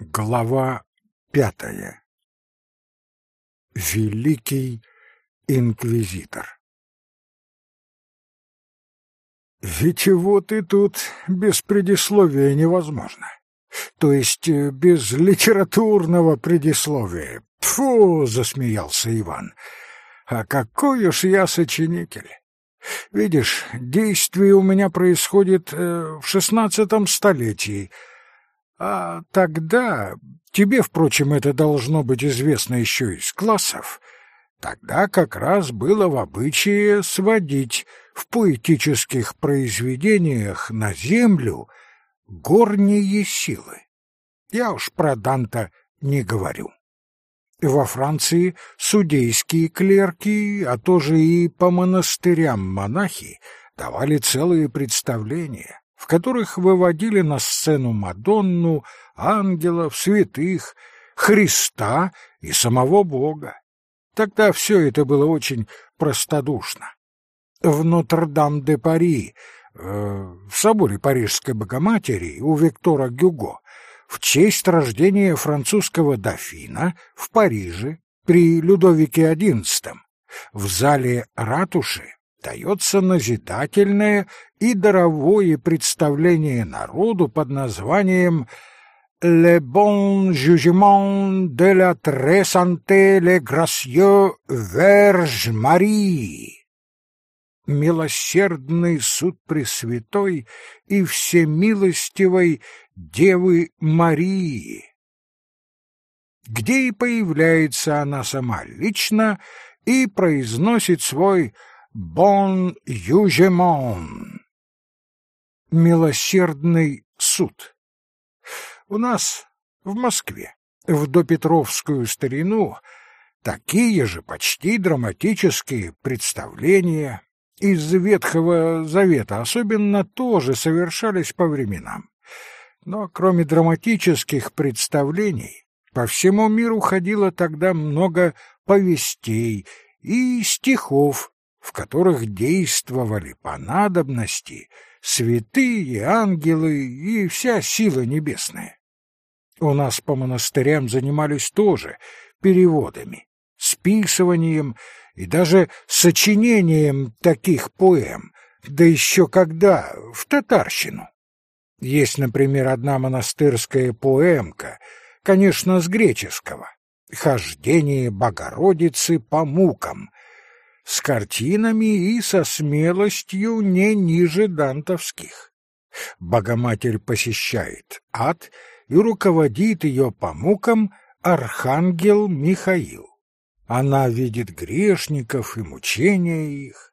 Глава пятая. Великий инквизитор. Ведь вот и тут без предисловия невозможно. То есть э, без литературного предисловия. Фу, засмеялся Иван. А какой уж я сочинитель. Видишь, действие у меня происходит э, в шестнадцатом столетии — а тогда, тебе, впрочем, это должно быть известно еще из классов, тогда как раз было в обычае сводить в поэтических произведениях на землю горние силы. Я уж про Данта не говорю. Во Франции судейские клерки, а тоже и по монастырям монахи давали целые представления в которых выводили на сцену Мадонну, ангелов, святых, Христа и самого Бога. Тогда все это было очень простодушно. В Нотр-Дам-де-Пари, э, в соборе Парижской Богоматери у Виктора Гюго, в честь рождения французского дофина в Париже при Людовике XI, в зале ратуши дается назидательное и даровое представление народу под названием «Le bon jugement de la très santé le gracieux Verge Marie» «Милосердный суд Пресвятой и Всемилостивой Девы Марии», где и появляется она сама лично и произносит свой «Бон южемон» — «Милосердный суд». У нас в Москве в допетровскую старину такие же почти драматические представления из Ветхого Завета особенно тоже совершались по временам. Но кроме драматических представлений, по всему миру ходило тогда много повестей и стихов в которых действовали по надобности святые, ангелы и вся сила небесная. У нас по монастырям занимались тоже переводами, списыванием и даже сочинением таких поэм, да еще когда, в татарщину. Есть, например, одна монастырская поэмка, конечно, с греческого, «Хождение Богородицы по мукам», с картинами и со смелостью не ниже дантовских. Богоматерь посещает ад и руководит ее по мукам архангел Михаил. Она видит грешников и мучения их.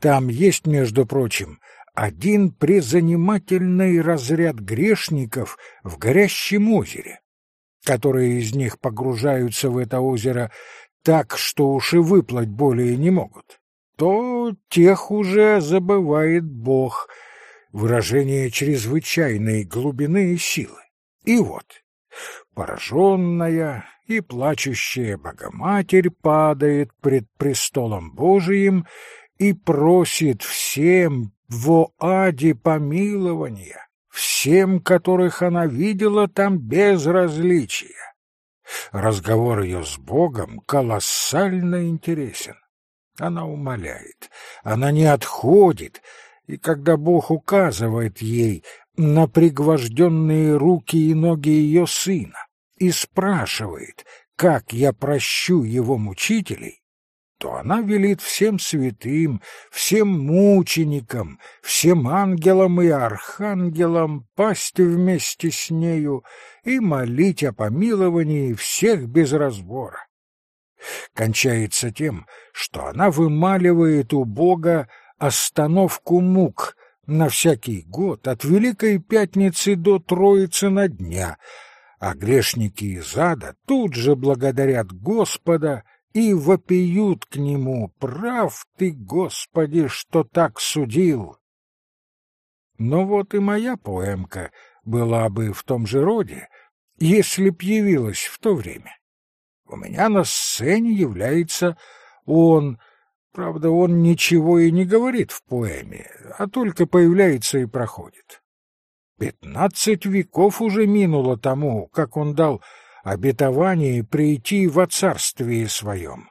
Там есть, между прочим, один призанимательный разряд грешников в горящем озере. Которые из них погружаются в это озеро так, что уж и выплыть более не могут, то тех уже забывает Бог, выражение чрезвычайной глубины и силы. И вот, пораженная и плачущая Богоматерь падает пред престолом Божиим и просит всем во аде помилования, всем, которых она видела там без различия. Разговор ее с Богом колоссально интересен. Она умоляет, она не отходит, и когда Бог указывает ей на пригвожденные руки и ноги ее сына и спрашивает, как я прощу его мучителей, то она велит всем святым, всем мученикам, всем ангелам и архангелам пасть вместе с нею и молить о помиловании всех без разбора. Кончается тем, что она вымаливает у Бога остановку мук на всякий год от Великой Пятницы до Троицы на дня, а грешники из ада тут же благодарят Господа и вопиют к нему, прав ты, Господи, что так судил. Но вот и моя поэмка была бы в том же роде, если б явилась в то время. У меня на сцене является он, правда, он ничего и не говорит в поэме, а только появляется и проходит. Пятнадцать веков уже минуло тому, как он дал обетование прийти во царствие своем.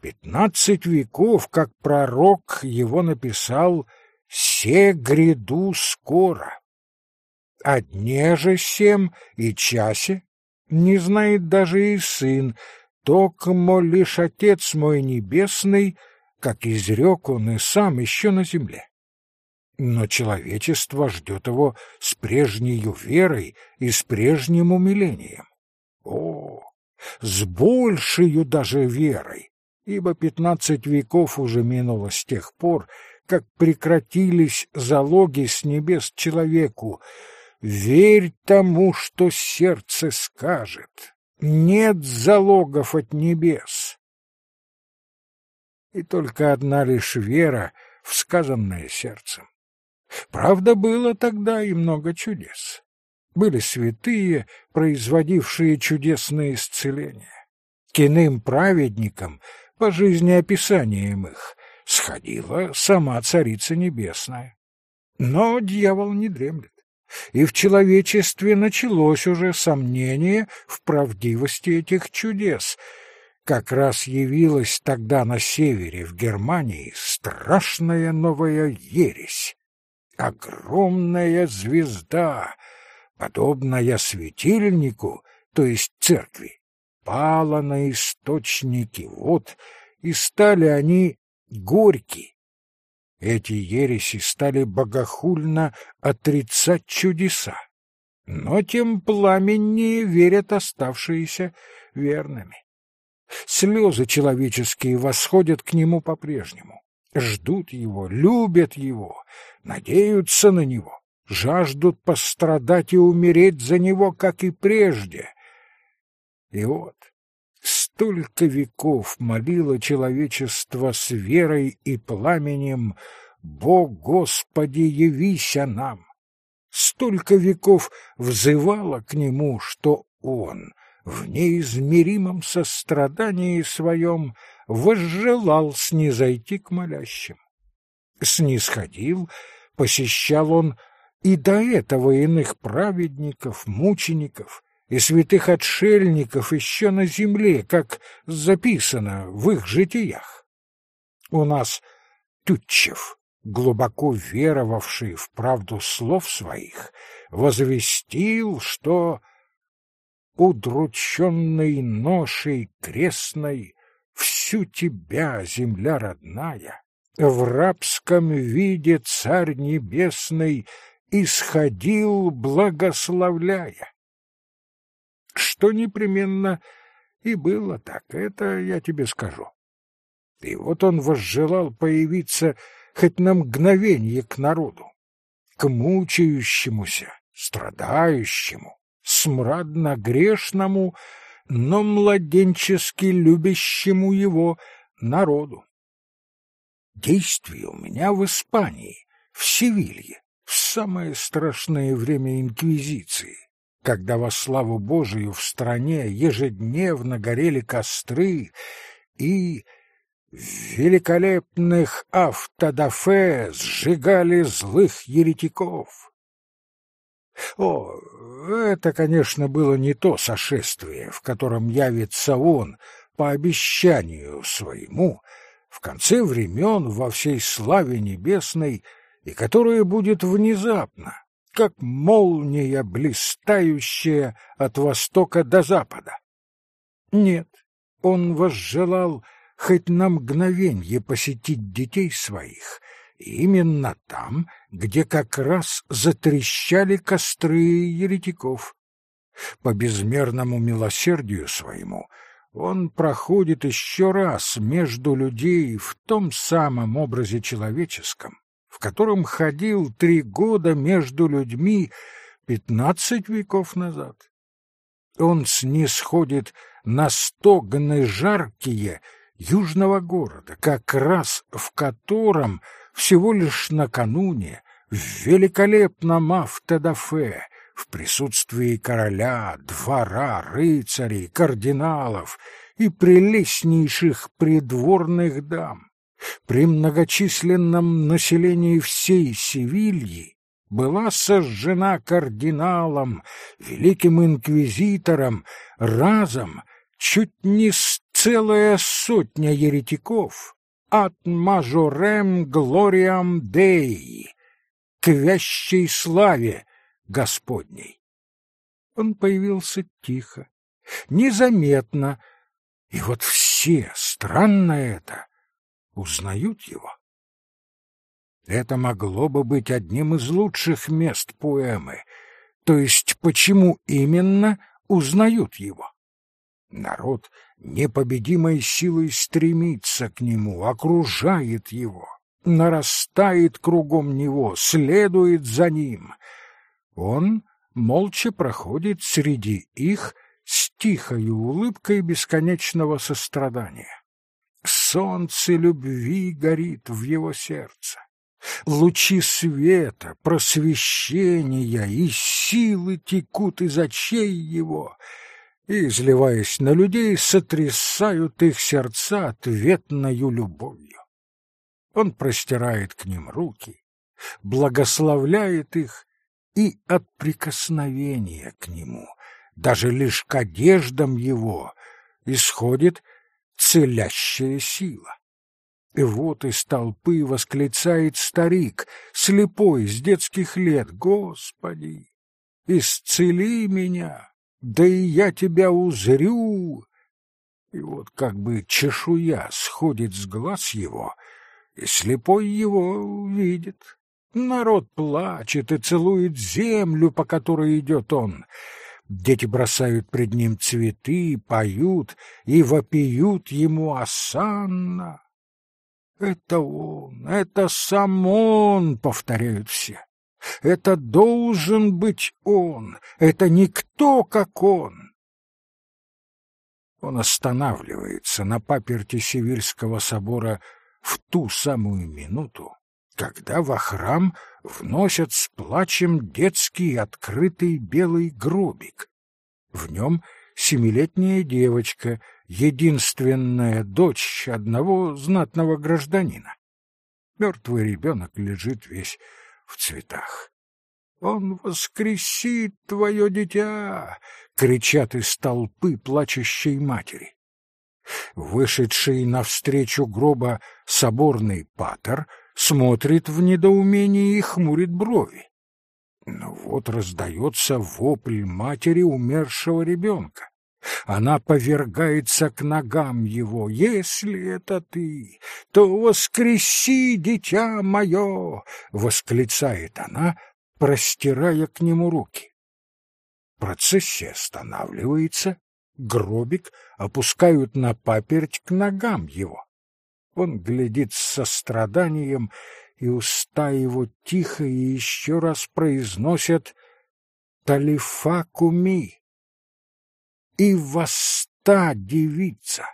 Пятнадцать веков, как пророк его написал «Се гряду скоро». О дне же сем и часе не знает даже и сын, токмо лишь Отец мой Небесный, как изрек он и сам еще на земле. Но человечество ждет его с прежней верой и с прежним умилением. О, с большей даже верой, ибо пятнадцать веков уже минуло с тех пор, как прекратились залоги с небес человеку. Верь тому, что сердце скажет. Нет залогов от небес. И только одна лишь вера в сказанное сердцем. Правда, было тогда и много чудес. Были святые, производившие чудесные исцеления. К иным праведникам, по жизнеописаниям их, сходила сама Царица Небесная. Но дьявол не дремлет, и в человечестве началось уже сомнение в правдивости этих чудес. Как раз явилась тогда на севере, в Германии, страшная новая ересь. Огромная звезда, подобная светильнику, то есть церкви, пала на источники вод, и стали они горьки. Эти ереси стали богохульно отрицать чудеса, но тем пламеннее верят оставшиеся верными. Слезы человеческие восходят к нему по-прежнему ждут его, любят его, надеются на него, жаждут пострадать и умереть за него, как и прежде. И вот столько веков молило человечество с верой и пламенем «Бог, Господи, явися нам!» Столько веков взывало к нему, что он в неизмеримом сострадании своем возжелал снизойти к молящим. Снисходил, посещал он и до этого иных праведников, мучеников и святых отшельников еще на земле, как записано в их житиях. У нас Тютчев, глубоко веровавший в правду слов своих, возвестил, что удрученный ношей крестной всю тебя, земля родная, в рабском виде царь небесный исходил, благословляя. Что непременно и было так, это я тебе скажу. И вот он возжелал появиться хоть на мгновение к народу, к мучающемуся, страдающему, смрадно-грешному, но младенчески любящему его народу. Действие у меня в Испании, в Севилье, в самое страшное время Инквизиции, когда во славу Божию в стране ежедневно горели костры и в великолепных автодафе сжигали злых еретиков. О, это, конечно, было не то сошествие, в котором явится он по обещанию своему в конце времен во всей славе небесной и которое будет внезапно, как молния, блистающая от востока до запада. Нет, он возжелал хоть на мгновенье посетить детей своих — именно там, где как раз затрещали костры еретиков. По безмерному милосердию своему он проходит еще раз между людей в том самом образе человеческом, в котором ходил три года между людьми пятнадцать веков назад. Он снисходит на стогны жаркие южного города, как раз в котором всего лишь накануне в великолепном автодафе в присутствии короля, двора, рыцарей, кардиналов и прелестнейших придворных дам, при многочисленном населении всей Севильи, была сожжена кардиналом, великим инквизитором, разом чуть не целая сотня еретиков от мажорем глориам Деи, к вящей славе Господней. Он появился тихо, незаметно, и вот все, странно это, узнают его. Это могло бы быть одним из лучших мест поэмы, то есть почему именно узнают его? Народ непобедимой силой стремится к нему, окружает его, нарастает кругом него, следует за ним. Он молча проходит среди их с тихою улыбкой бесконечного сострадания. Солнце любви горит в его сердце. Лучи света, просвещения и силы текут из очей его — и, изливаясь на людей, сотрясают их сердца ответною любовью. Он простирает к ним руки, благословляет их, и от прикосновения к нему, даже лишь к одеждам его, исходит целящая сила. И вот из толпы восклицает старик, слепой с детских лет, «Господи, исцели меня!» да и я тебя узрю. И вот как бы чешуя сходит с глаз его, и слепой его видит. Народ плачет и целует землю, по которой идет он. Дети бросают пред ним цветы, поют и вопиют ему «Асанна!» «Это он, это сам он!» — повторяют все. Это должен быть он, это никто, как он. Он останавливается на паперти Севильского собора в ту самую минуту, когда во храм вносят с плачем детский открытый белый гробик. В нем семилетняя девочка, единственная дочь одного знатного гражданина. Мертвый ребенок лежит весь в цветах. «Он воскресит твое дитя!» — кричат из толпы плачущей матери. Вышедший навстречу гроба соборный патер смотрит в недоумении и хмурит брови. Но вот раздается вопль матери умершего ребенка. Она повергается к ногам его. «Если это ты, то воскреси, дитя мое!» — восклицает она, простирая к нему руки. Процессия останавливается, гробик опускают на паперть к ногам его. Он глядит с состраданием, и уста его тихо и еще раз произносят «Талифа куми» и восста девица.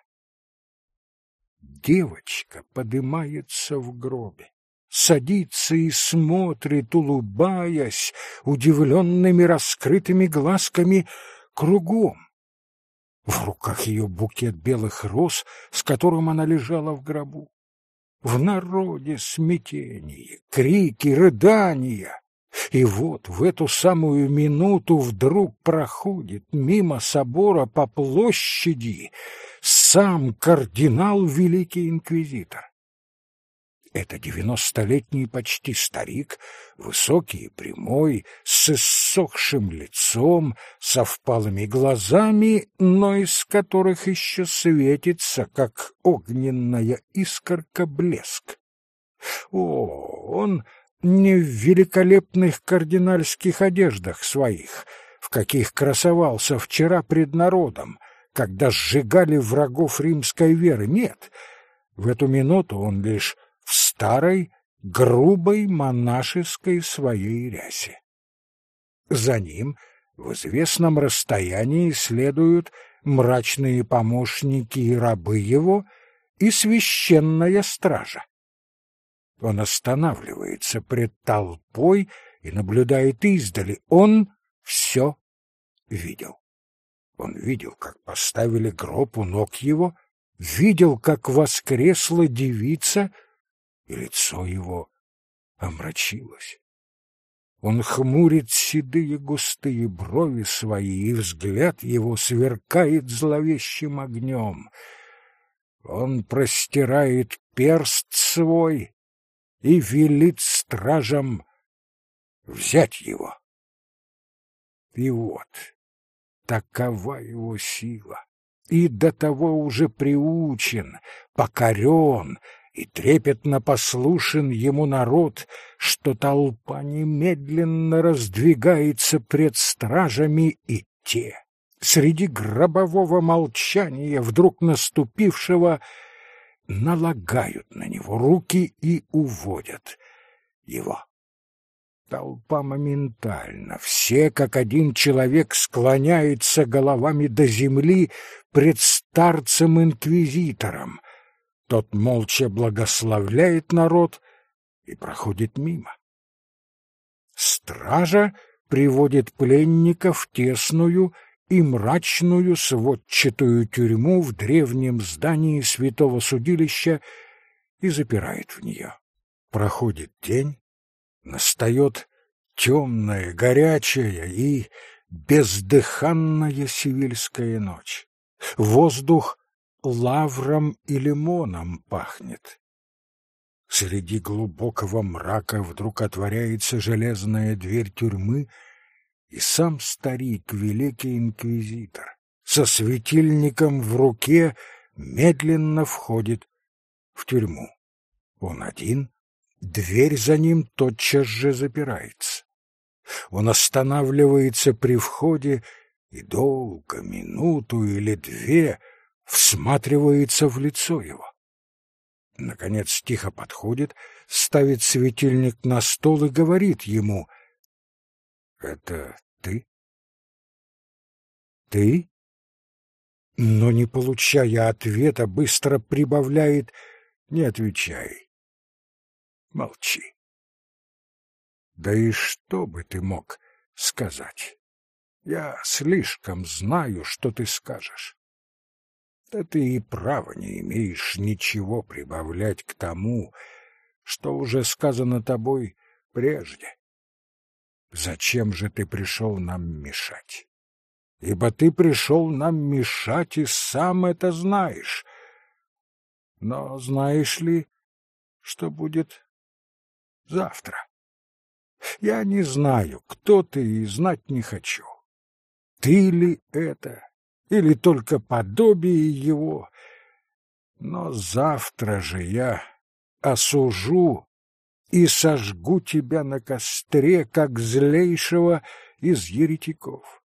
Девочка подымается в гробе, садится и смотрит, улыбаясь, удивленными раскрытыми глазками кругом. В руках ее букет белых роз, с которым она лежала в гробу. В народе смятение, крики, рыдания. И вот в эту самую минуту вдруг проходит мимо собора по площади сам кардинал Великий Инквизитор. Это девяностолетний почти старик, высокий и прямой, с иссохшим лицом, со впалыми глазами, но из которых еще светится, как огненная искорка, блеск. О, он не в великолепных кардинальских одеждах своих, в каких красовался вчера пред народом, когда сжигали врагов римской веры. Нет, в эту минуту он лишь старой, грубой монашеской своей рясе. За ним в известном расстоянии следуют мрачные помощники и рабы его и священная стража. Он останавливается пред толпой и наблюдает издали. Он все видел. Он видел, как поставили гроб у ног его, видел, как воскресла девица, и лицо его омрачилось. Он хмурит седые густые брови свои, и взгляд его сверкает зловещим огнем. Он простирает перст свой и велит стражам взять его. И вот, такова его сила, и до того уже приучен, покорен и трепетно послушен ему народ, что толпа немедленно раздвигается пред стражами и те, среди гробового молчания вдруг наступившего, налагают на него руки и уводят его. Толпа моментально, все как один человек склоняется головами до земли пред старцем-инквизитором. Тот молча благословляет народ и проходит мимо. Стража приводит пленника в тесную и мрачную сводчатую тюрьму в древнем здании святого судилища и запирает в нее. Проходит день, Настает темная, горячая и бездыханная сивильская ночь. Воздух лавром и лимоном пахнет. Среди глубокого мрака вдруг отворяется железная дверь тюрьмы, и сам старик, великий инквизитор, со светильником в руке медленно входит в тюрьму. Он один, Дверь за ним тотчас же запирается. Он останавливается при входе и долго, минуту или две, всматривается в лицо его. Наконец тихо подходит, ставит светильник на стол и говорит ему «Это ты?» «Ты?» Но, не получая ответа, быстро прибавляет «Не отвечай, Молчи. Да и что бы ты мог сказать? Я слишком знаю, что ты скажешь. Да ты и права не имеешь ничего прибавлять к тому, что уже сказано тобой прежде. Зачем же ты пришел нам мешать? Ибо ты пришел нам мешать и сам это знаешь. Но знаешь ли, что будет завтра. Я не знаю, кто ты, и знать не хочу. Ты ли это, или только подобие его? Но завтра же я осужу и сожгу тебя на костре, как злейшего из еретиков.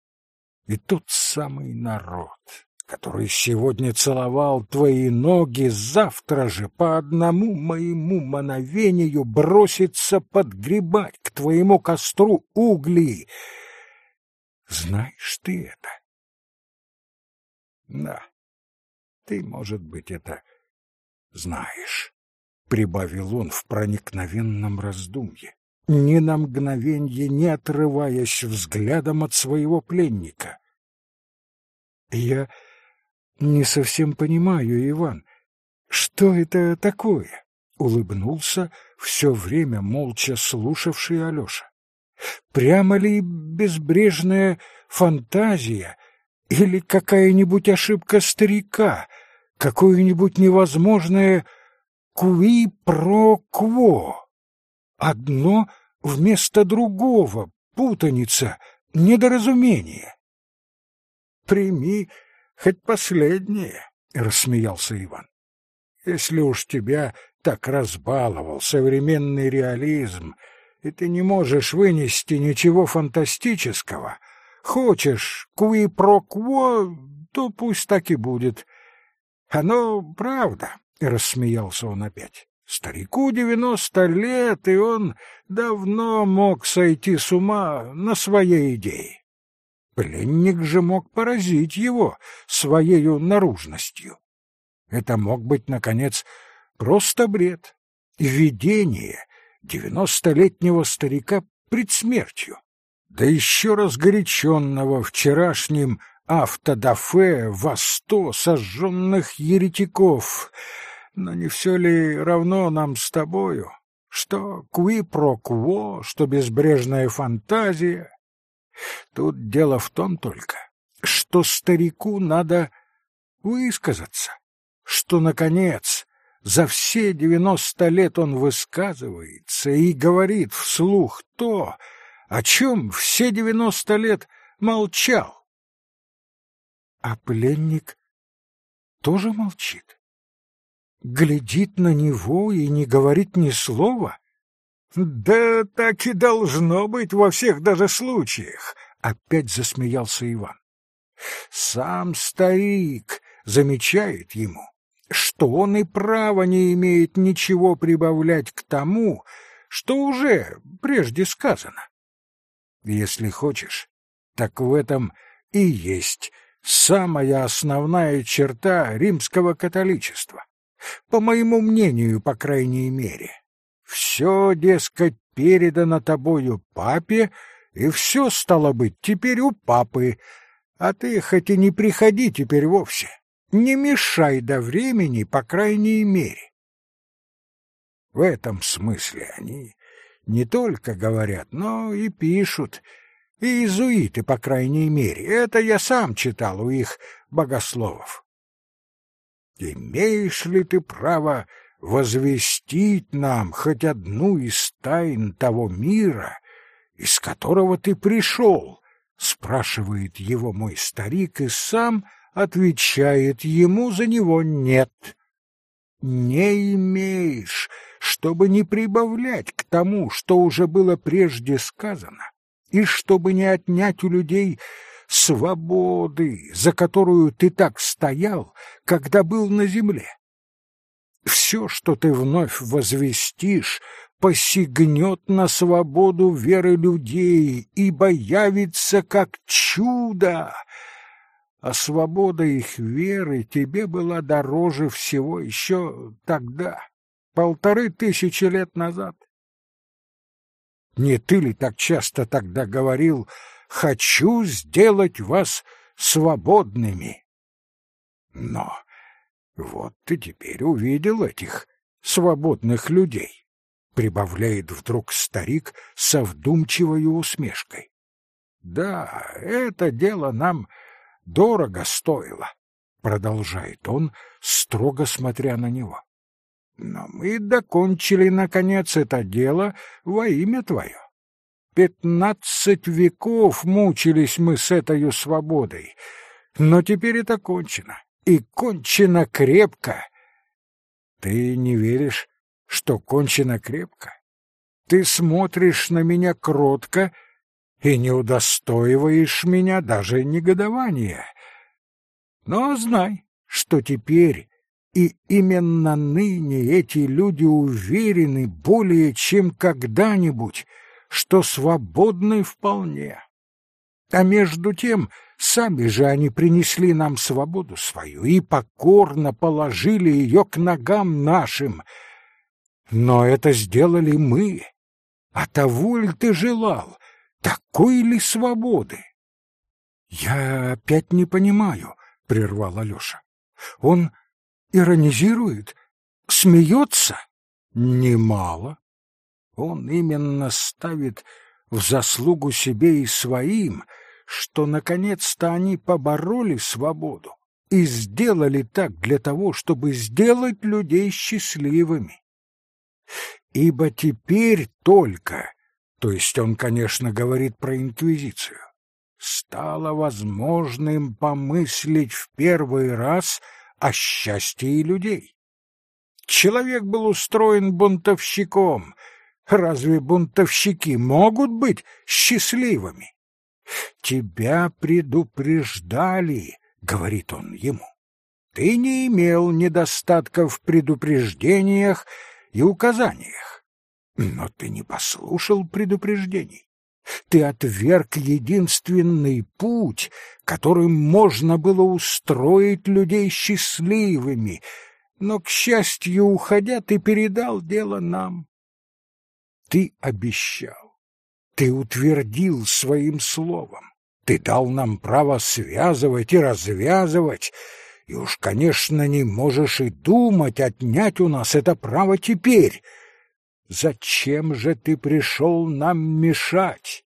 И тот самый народ, который сегодня целовал твои ноги, завтра же по одному моему мановению бросится подгребать к твоему костру угли. Знаешь ты это? Да, ты, может быть, это знаешь, — прибавил он в проникновенном раздумье, ни на мгновенье не отрываясь взглядом от своего пленника. Я не совсем понимаю, Иван. Что это такое? Улыбнулся все время молча слушавший Алеша. Прямо ли безбрежная фантазия или какая-нибудь ошибка старика, какое-нибудь невозможное куи-про-кво? Одно вместо другого, путаница, недоразумение. Прими хоть последнее, — рассмеялся Иван. Если уж тебя так разбаловал современный реализм, и ты не можешь вынести ничего фантастического, хочешь куи-про-кво, то пусть так и будет. Оно правда, — рассмеялся он опять. Старику девяносто лет, и он давно мог сойти с ума на своей идее. Пленник же мог поразить его своею наружностью. Это мог быть, наконец, просто бред, видение девяностолетнего старика пред смертью, да еще разгоряченного вчерашним автодафе во сто сожженных еретиков. Но не все ли равно нам с тобою, что кви-про-кво, что безбрежная фантазия. Тут дело в том только, что старику надо высказаться, что, наконец, за все девяносто лет он высказывается и говорит вслух то, о чем все девяносто лет молчал. А пленник тоже молчит. Глядит на него и не говорит ни слова. Да так и должно быть во всех даже случаях, опять засмеялся Иван. Сам старик замечает ему, что он и права не имеет ничего прибавлять к тому, что уже прежде сказано. Если хочешь, так в этом и есть самая основная черта римского католичества. По моему мнению, по крайней мере. Все, дескать, передано тобою папе, и все, стало быть, теперь у папы, а ты хоть и не приходи теперь вовсе, не мешай до времени, по крайней мере. В этом смысле они не только говорят, но и пишут, и иезуиты, по крайней мере. Это я сам читал у их богословов. Имеешь ли ты право возвестить нам хоть одну из тайн того мира, из которого ты пришел? — спрашивает его мой старик и сам отвечает ему за него «нет». Не имеешь, чтобы не прибавлять к тому, что уже было прежде сказано, и чтобы не отнять у людей свободы, за которую ты так стоял, когда был на земле. Все, что ты вновь возвестишь, посягнет на свободу веры людей, ибо явится как чудо. А свобода их веры тебе была дороже всего еще тогда, полторы тысячи лет назад. Не ты ли так часто тогда говорил «хочу сделать вас свободными»? Но вот ты теперь увидел этих свободных людей, прибавляет вдруг старик со вдумчивой усмешкой. Да, это дело нам дорого стоило, продолжает он, строго смотря на него. Но мы докончили, наконец, это дело во имя твое. Пятнадцать веков мучились мы с этой свободой, но теперь это кончено, и кончено крепко. Ты не веришь, что кончено крепко? Ты смотришь на меня кротко и не удостоиваешь меня даже негодования. Но знай, что теперь и именно ныне эти люди уверены более чем когда-нибудь, что свободны вполне. А между тем, сами же они принесли нам свободу свою и покорно положили ее к ногам нашим. Но это сделали мы. А того ли ты желал? Такой ли свободы? — Я опять не понимаю, — прервал Алеша. — Он иронизирует, смеется? Немало. Он именно ставит в заслугу себе и своим, что наконец-то они побороли свободу и сделали так для того, чтобы сделать людей счастливыми. Ибо теперь только, то есть он, конечно, говорит про инквизицию, стало возможным помыслить в первый раз о счастье людей. Человек был устроен бунтовщиком. Разве бунтовщики могут быть счастливыми? Тебя предупреждали, говорит он ему. Ты не имел недостатков в предупреждениях и указаниях. Но ты не послушал предупреждений. Ты отверг единственный путь, которым можно было устроить людей счастливыми, но, к счастью, уходя, ты передал дело нам. Ты обещал, ты утвердил своим словом, ты дал нам право связывать и развязывать, и уж, конечно, не можешь и думать отнять у нас это право теперь. Зачем же ты пришел нам мешать?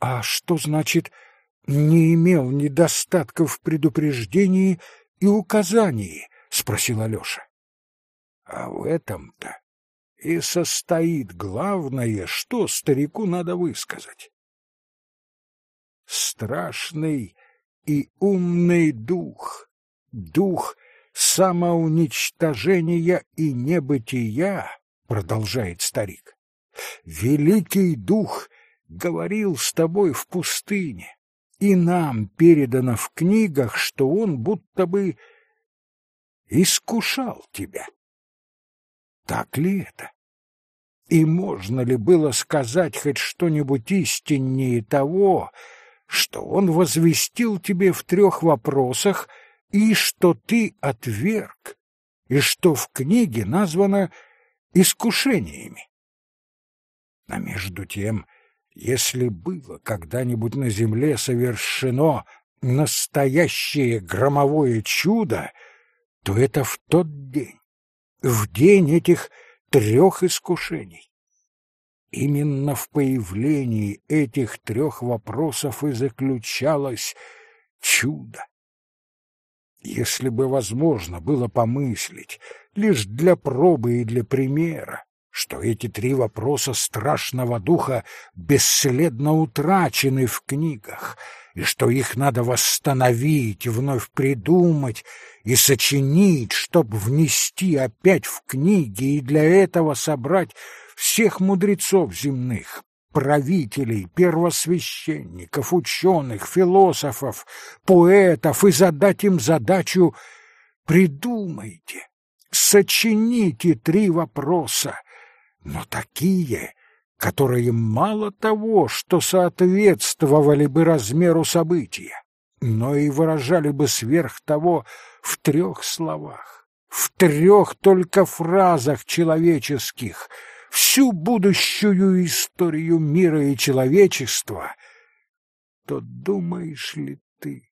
А что значит «не имел недостатков в предупреждении и указании»? — спросил Алеша. — А в этом-то и состоит главное, что старику надо высказать. Страшный и умный дух, дух самоуничтожения и небытия, продолжает старик. Великий дух говорил с тобой в пустыне, и нам передано в книгах, что он будто бы искушал тебя. Так ли это? И можно ли было сказать хоть что-нибудь истиннее того, что он возвестил тебе в трех вопросах и что ты отверг, и что в книге названо искушениями? А между тем, если было когда-нибудь на земле совершено настоящее громовое чудо, то это в тот день, в день этих трех искушений. Именно в появлении этих трех вопросов и заключалось чудо. Если бы возможно было помыслить, лишь для пробы и для примера, что эти три вопроса страшного духа бесследно утрачены в книгах, и что их надо восстановить, вновь придумать и сочинить, чтоб внести опять в книги и для этого собрать всех мудрецов земных, правителей, первосвященников, ученых, философов, поэтов и задать им задачу «Придумайте, сочините три вопроса, но такие, которые мало того, что соответствовали бы размеру события, но и выражали бы сверх того в трех словах, в трех только фразах человеческих — всю будущую историю мира и человечества, то думаешь ли ты,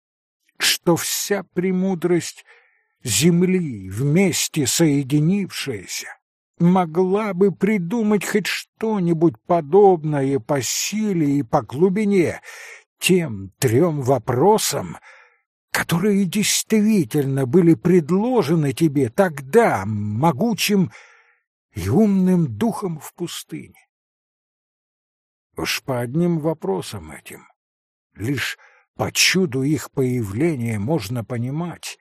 что вся премудрость Земли, вместе соединившаяся, могла бы придумать хоть что-нибудь подобное по силе и по глубине тем трем вопросам, которые действительно были предложены тебе тогда могучим и умным духом в пустыне. Уж по одним вопросам этим, лишь по чуду их появления можно понимать,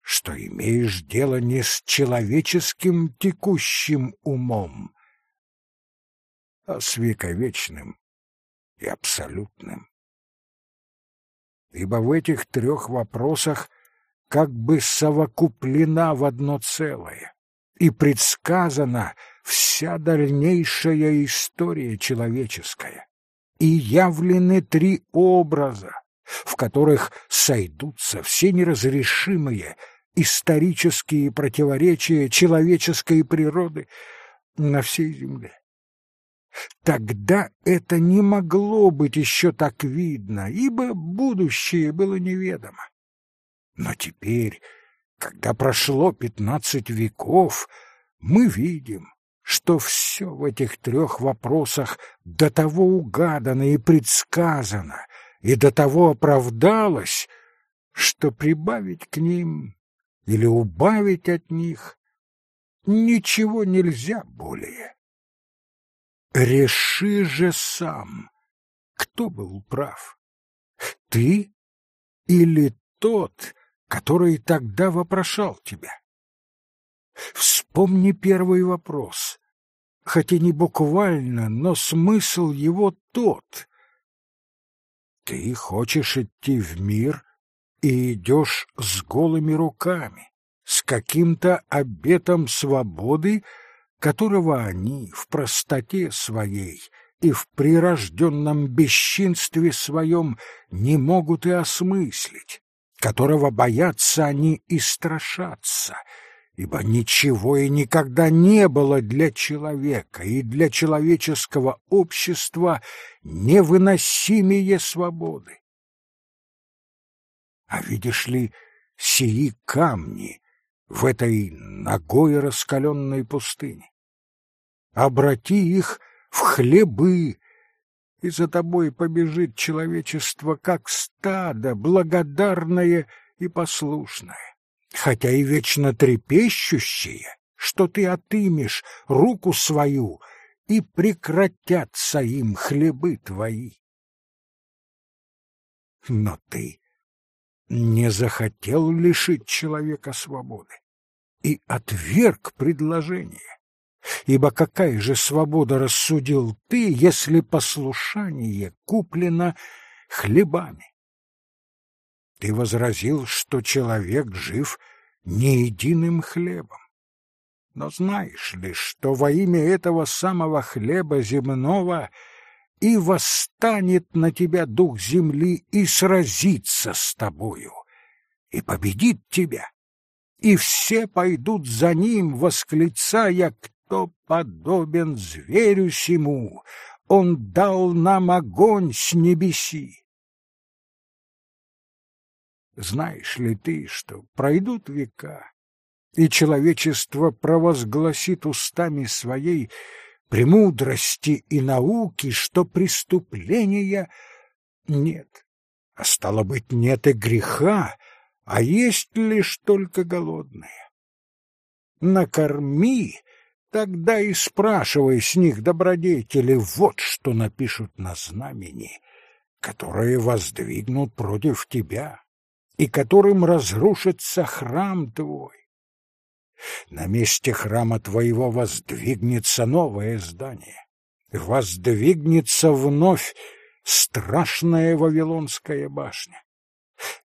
что имеешь дело не с человеческим текущим умом, а с вековечным и абсолютным. Ибо в этих трех вопросах как бы совокуплена в одно целое и предсказана вся дальнейшая история человеческая, и явлены три образа, в которых сойдутся все неразрешимые исторические противоречия человеческой природы на всей земле. Тогда это не могло быть еще так видно, ибо будущее было неведомо. Но теперь когда прошло пятнадцать веков, мы видим, что все в этих трех вопросах до того угадано и предсказано, и до того оправдалось, что прибавить к ним или убавить от них ничего нельзя более. Реши же сам, кто был прав, ты или тот, который тогда вопрошал тебя. Вспомни первый вопрос, хотя не буквально, но смысл его тот. Ты хочешь идти в мир и идешь с голыми руками, с каким-то обетом свободы, которого они в простоте своей и в прирожденном бесчинстве своем не могут и осмыслить которого боятся они и страшатся, ибо ничего и никогда не было для человека и для человеческого общества невыносимее свободы. А видишь ли, сии камни, в этой ногой раскаленной пустыне. Обрати их в хлебы, и за тобой побежит человечество, как стадо, благодарное и послушное, хотя и вечно трепещущее, что ты отымешь руку свою, и прекратятся им хлебы твои. Но ты не захотел лишить человека свободы и отверг предложение. Ибо какая же свобода рассудил ты, если послушание куплено хлебами? Ты возразил, что человек жив не единым хлебом. Но знаешь ли, что во имя этого самого хлеба земного и восстанет на тебя дух земли и сразится с тобою, и победит тебя, и все пойдут за ним, восклицая, кто подобен зверю сему, он дал нам огонь с небеси. Знаешь ли ты, что пройдут века, и человечество провозгласит устами своей премудрости и науки, что преступления нет, а стало быть, нет и греха, а есть лишь только голодные. Накорми, тогда и спрашивай с них добродетели, вот что напишут на знамени, которые воздвигнут против тебя и которым разрушится храм твой. На месте храма твоего воздвигнется новое здание. Воздвигнется вновь страшная Вавилонская башня.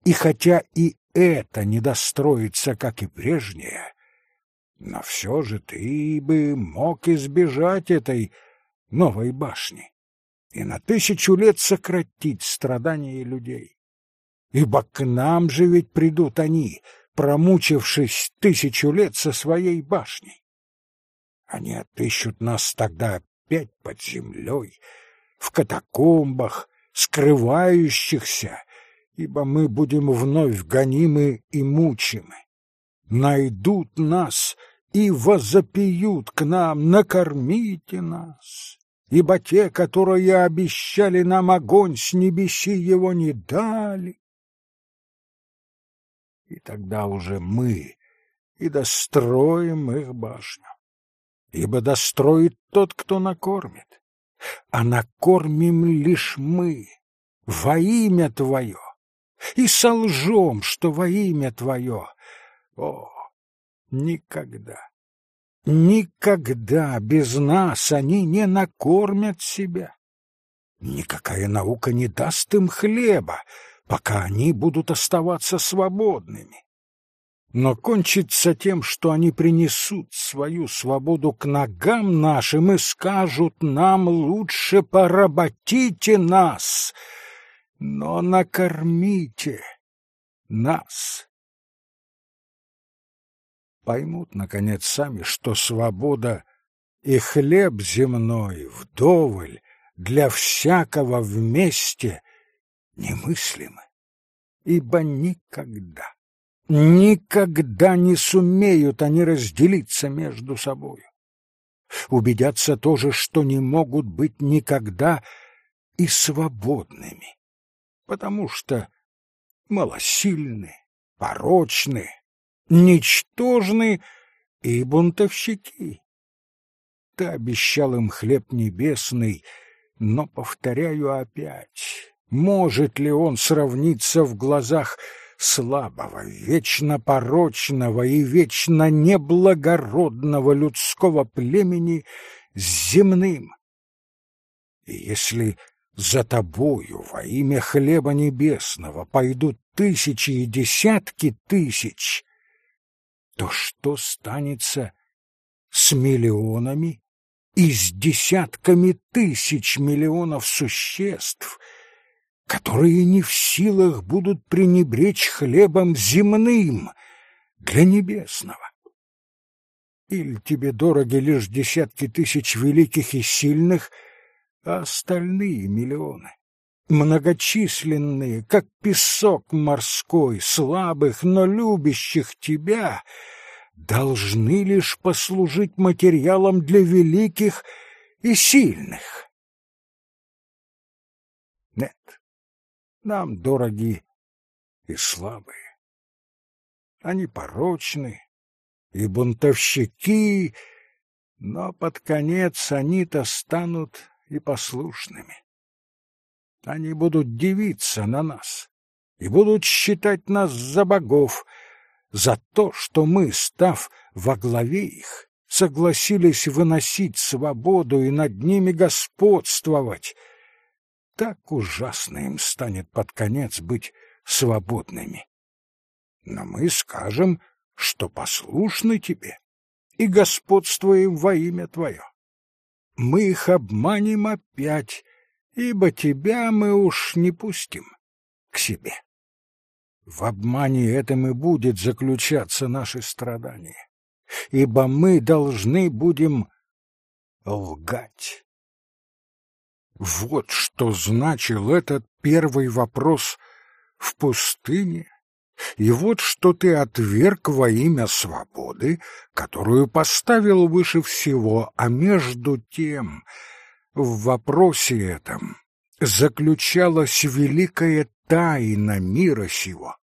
И хотя и это не достроится, как и прежнее, но все же ты бы мог избежать этой новой башни и на тысячу лет сократить страдания людей. Ибо к нам же ведь придут они, промучившись тысячу лет со своей башней. Они отыщут нас тогда опять под землей, в катакомбах, скрывающихся, ибо мы будем вновь гонимы и мучимы. Найдут нас и возопьют к нам, накормите нас, ибо те, которые обещали нам огонь с небеси, его не дали. И тогда уже мы и достроим их башню. Ибо достроит тот, кто накормит. А накормим лишь мы во имя Твое. И солжем, что во имя Твое. О, никогда, никогда без нас они не накормят себя. Никакая наука не даст им хлеба, пока они будут оставаться свободными. Но кончится тем, что они принесут свою свободу к ногам нашим и скажут нам лучше поработите нас, но накормите нас. Поймут, наконец, сами, что свобода и хлеб земной вдоволь для всякого вместе немыслимы, ибо никогда, никогда не сумеют они разделиться между собою. Убедятся тоже, что не могут быть никогда и свободными, потому что малосильны, порочны, ничтожны и бунтовщики. Ты обещал им хлеб небесный, но, повторяю опять, может ли он сравниться в глазах слабого, вечно порочного и вечно неблагородного людского племени с земным? И если за тобою во имя хлеба небесного пойдут тысячи и десятки тысяч, то что станется с миллионами и с десятками тысяч миллионов существ — которые не в силах будут пренебречь хлебом земным для небесного. Или тебе дороги лишь десятки тысяч великих и сильных, а остальные миллионы, многочисленные, как песок морской, слабых, но любящих тебя, должны лишь послужить материалом для великих и сильных. Нет, нам дороги и слабые. Они порочны и бунтовщики, но под конец они-то станут и послушными. Они будут дивиться на нас и будут считать нас за богов, за то, что мы, став во главе их, согласились выносить свободу и над ними господствовать. Так ужасно им станет под конец быть свободными. Но мы скажем, что послушны тебе и господствуем во имя твое. Мы их обманем опять, ибо тебя мы уж не пустим к себе. В обмане этом и будет заключаться наше страдание, ибо мы должны будем лгать. Вот что значил этот первый вопрос в пустыне, и вот что ты отверг во имя свободы, которую поставил выше всего, а между тем в вопросе этом заключалась великая тайна мира сего.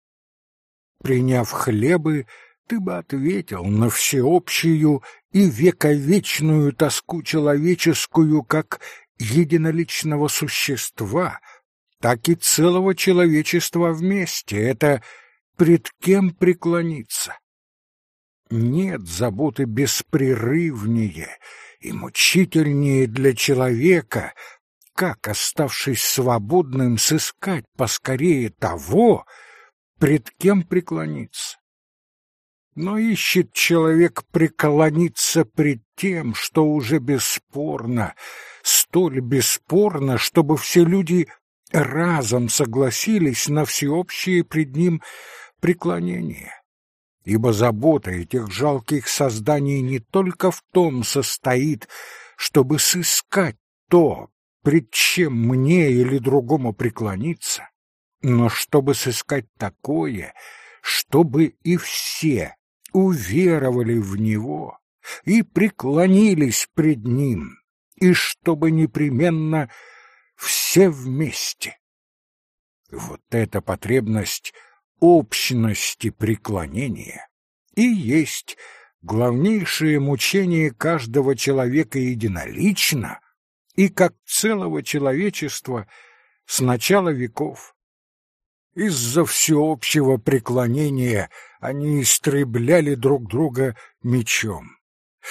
Приняв хлебы, ты бы ответил на всеобщую и вековечную тоску человеческую как единоличного существа, так и целого человечества вместе. Это пред кем преклониться? Нет заботы беспрерывнее и мучительнее для человека, как, оставшись свободным, сыскать поскорее того, пред кем преклониться. Но ищет человек преклониться пред тем, что уже бесспорно, столь бесспорно, чтобы все люди разом согласились на всеобщее пред ним преклонение. Ибо забота этих жалких созданий не только в том состоит, чтобы сыскать то, пред чем мне или другому преклониться, но чтобы сыскать такое, чтобы и все уверовали в него и преклонились пред ним, и чтобы непременно все вместе. Вот эта потребность общности преклонения и есть главнейшее мучение каждого человека единолично и как целого человечества с начала веков. Из-за всеобщего преклонения они истребляли друг друга мечом.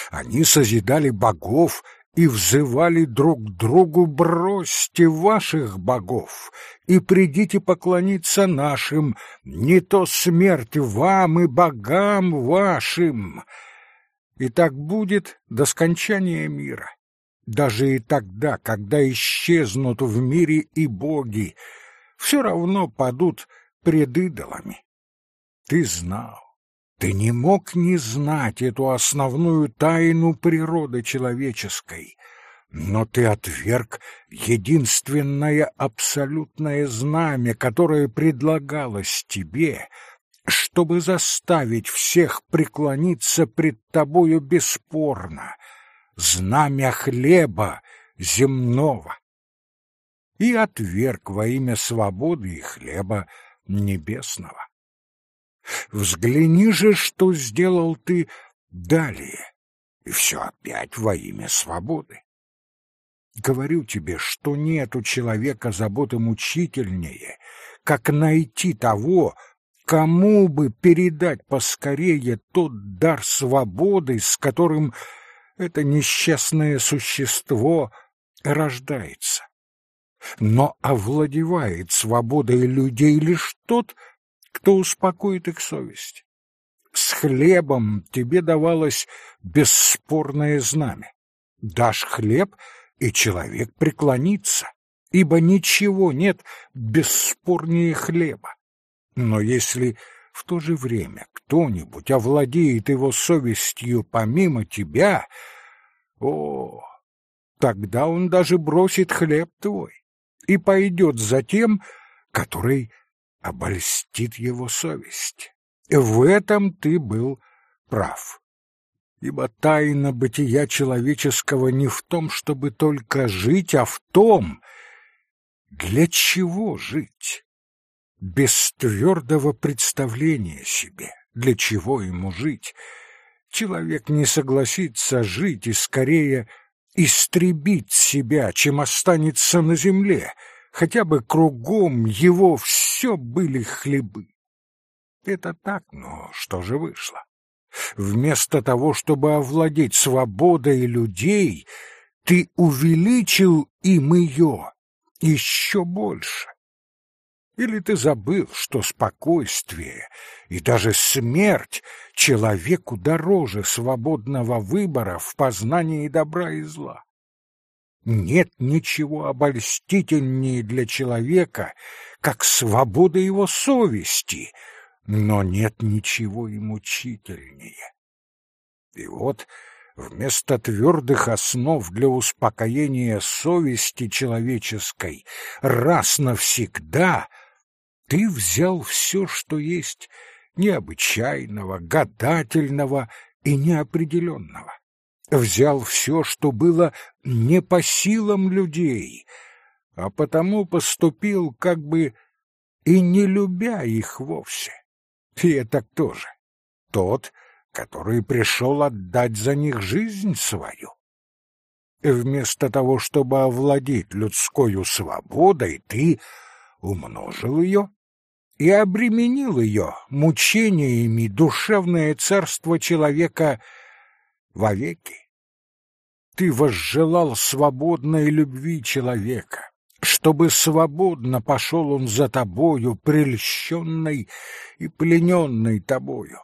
Они созидали богов и взывали друг другу «бросьте ваших богов и придите поклониться нашим, не то смерть вам и богам вашим». И так будет до скончания мира. Даже и тогда, когда исчезнут в мире и боги, все равно падут пред идолами. Ты знал, ты не мог не знать эту основную тайну природы человеческой, но ты отверг единственное абсолютное знамя, которое предлагалось тебе, чтобы заставить всех преклониться пред тобою бесспорно, знамя хлеба земного. И отверг во имя свободы и хлеба небесного. Взгляни же, что сделал ты далее. И все опять во имя свободы. Говорю тебе, что нет у человека заботы мучительнее, как найти того, кому бы передать поскорее тот дар свободы, с которым это несчастное существо рождается. Но овладевает свободой людей лишь тот, кто успокоит их совесть. С хлебом тебе давалось бесспорное знамя. Дашь хлеб, и человек преклонится, ибо ничего нет бесспорнее хлеба. Но если в то же время кто-нибудь овладеет его совестью помимо тебя, о, тогда он даже бросит хлеб твой и пойдет за тем, который обольстит его совесть. В этом ты был прав. Ибо тайна бытия человеческого не в том, чтобы только жить, а в том, для чего жить. Без твердого представления себе, для чего ему жить, человек не согласится жить и скорее истребить себя, чем останется на земле, хотя бы кругом его все были хлебы. Это так, но что же вышло? Вместо того, чтобы овладеть свободой людей, ты увеличил им ее еще больше. Или ты забыл, что спокойствие и даже смерть человеку дороже свободного выбора в познании добра и зла? Нет ничего обольстительнее для человека, как свобода его совести, но нет ничего и мучительнее. И вот вместо твердых основ для успокоения совести человеческой раз навсегда ты взял все, что есть необычайного, гадательного и неопределенного. Взял все, что было не по силам людей, а потому поступил как бы и не любя их вовсе. И это кто же? Тот, который пришел отдать за них жизнь свою. Вместо того, чтобы овладеть людскою свободой, ты умножил ее и обременил ее мучениями душевное царство человека вовеки. Ты возжелал свободной любви человека, чтобы свободно пошел он за тобою, прельщенный и плененный тобою.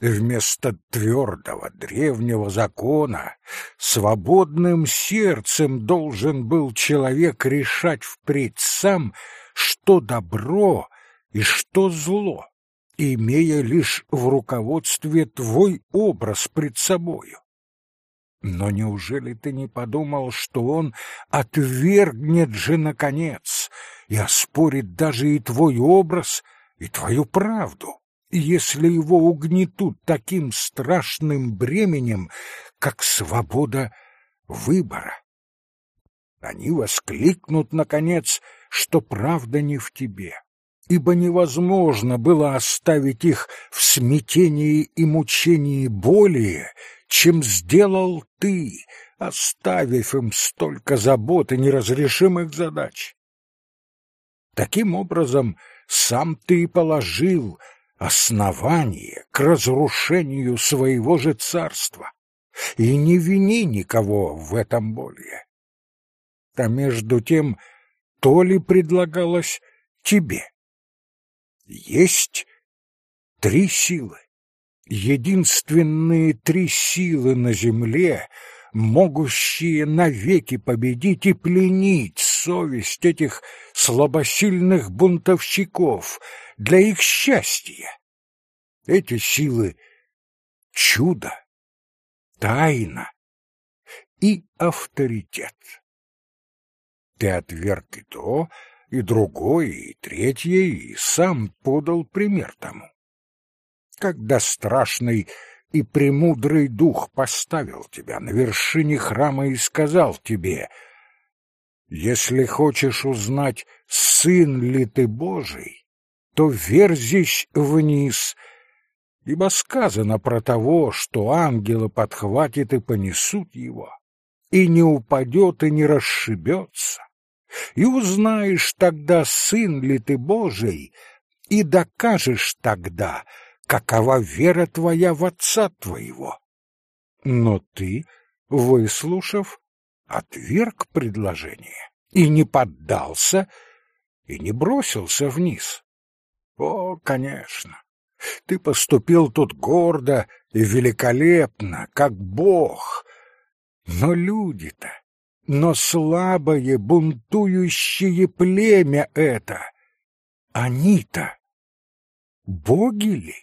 Вместо твердого древнего закона свободным сердцем должен был человек решать впредь сам, что добро и что зло, имея лишь в руководстве твой образ пред собою. Но неужели ты не подумал, что он отвергнет же, наконец, и оспорит даже и твой образ, и твою правду, если его угнетут таким страшным бременем, как свобода выбора? Они воскликнут, наконец, что правда не в тебе, ибо невозможно было оставить их в смятении и мучении более, чем сделал ты, оставив им столько забот и неразрешимых задач. Таким образом, сам ты положил основание к разрушению своего же царства, и не вини никого в этом более. А между тем, то ли предлагалось тебе. Есть три силы единственные три силы на земле, могущие навеки победить и пленить совесть этих слабосильных бунтовщиков для их счастья. Эти силы — чудо, тайна и авторитет. Ты отверг и то, и другое, и третье, и сам подал пример тому. Когда страшный и премудрый дух поставил тебя на вершине храма и сказал тебе, «Если хочешь узнать, сын ли ты Божий, то верзись вниз, ибо сказано про того, что ангелы подхватят и понесут его, и не упадет и не расшибется, и узнаешь тогда, сын ли ты Божий, и докажешь тогда, какова вера твоя в отца твоего. Но ты, выслушав, отверг предложение и не поддался, и не бросился вниз. О, конечно, ты поступил тут гордо и великолепно, как бог. Но люди-то, но слабое, бунтующее племя это, они-то боги ли?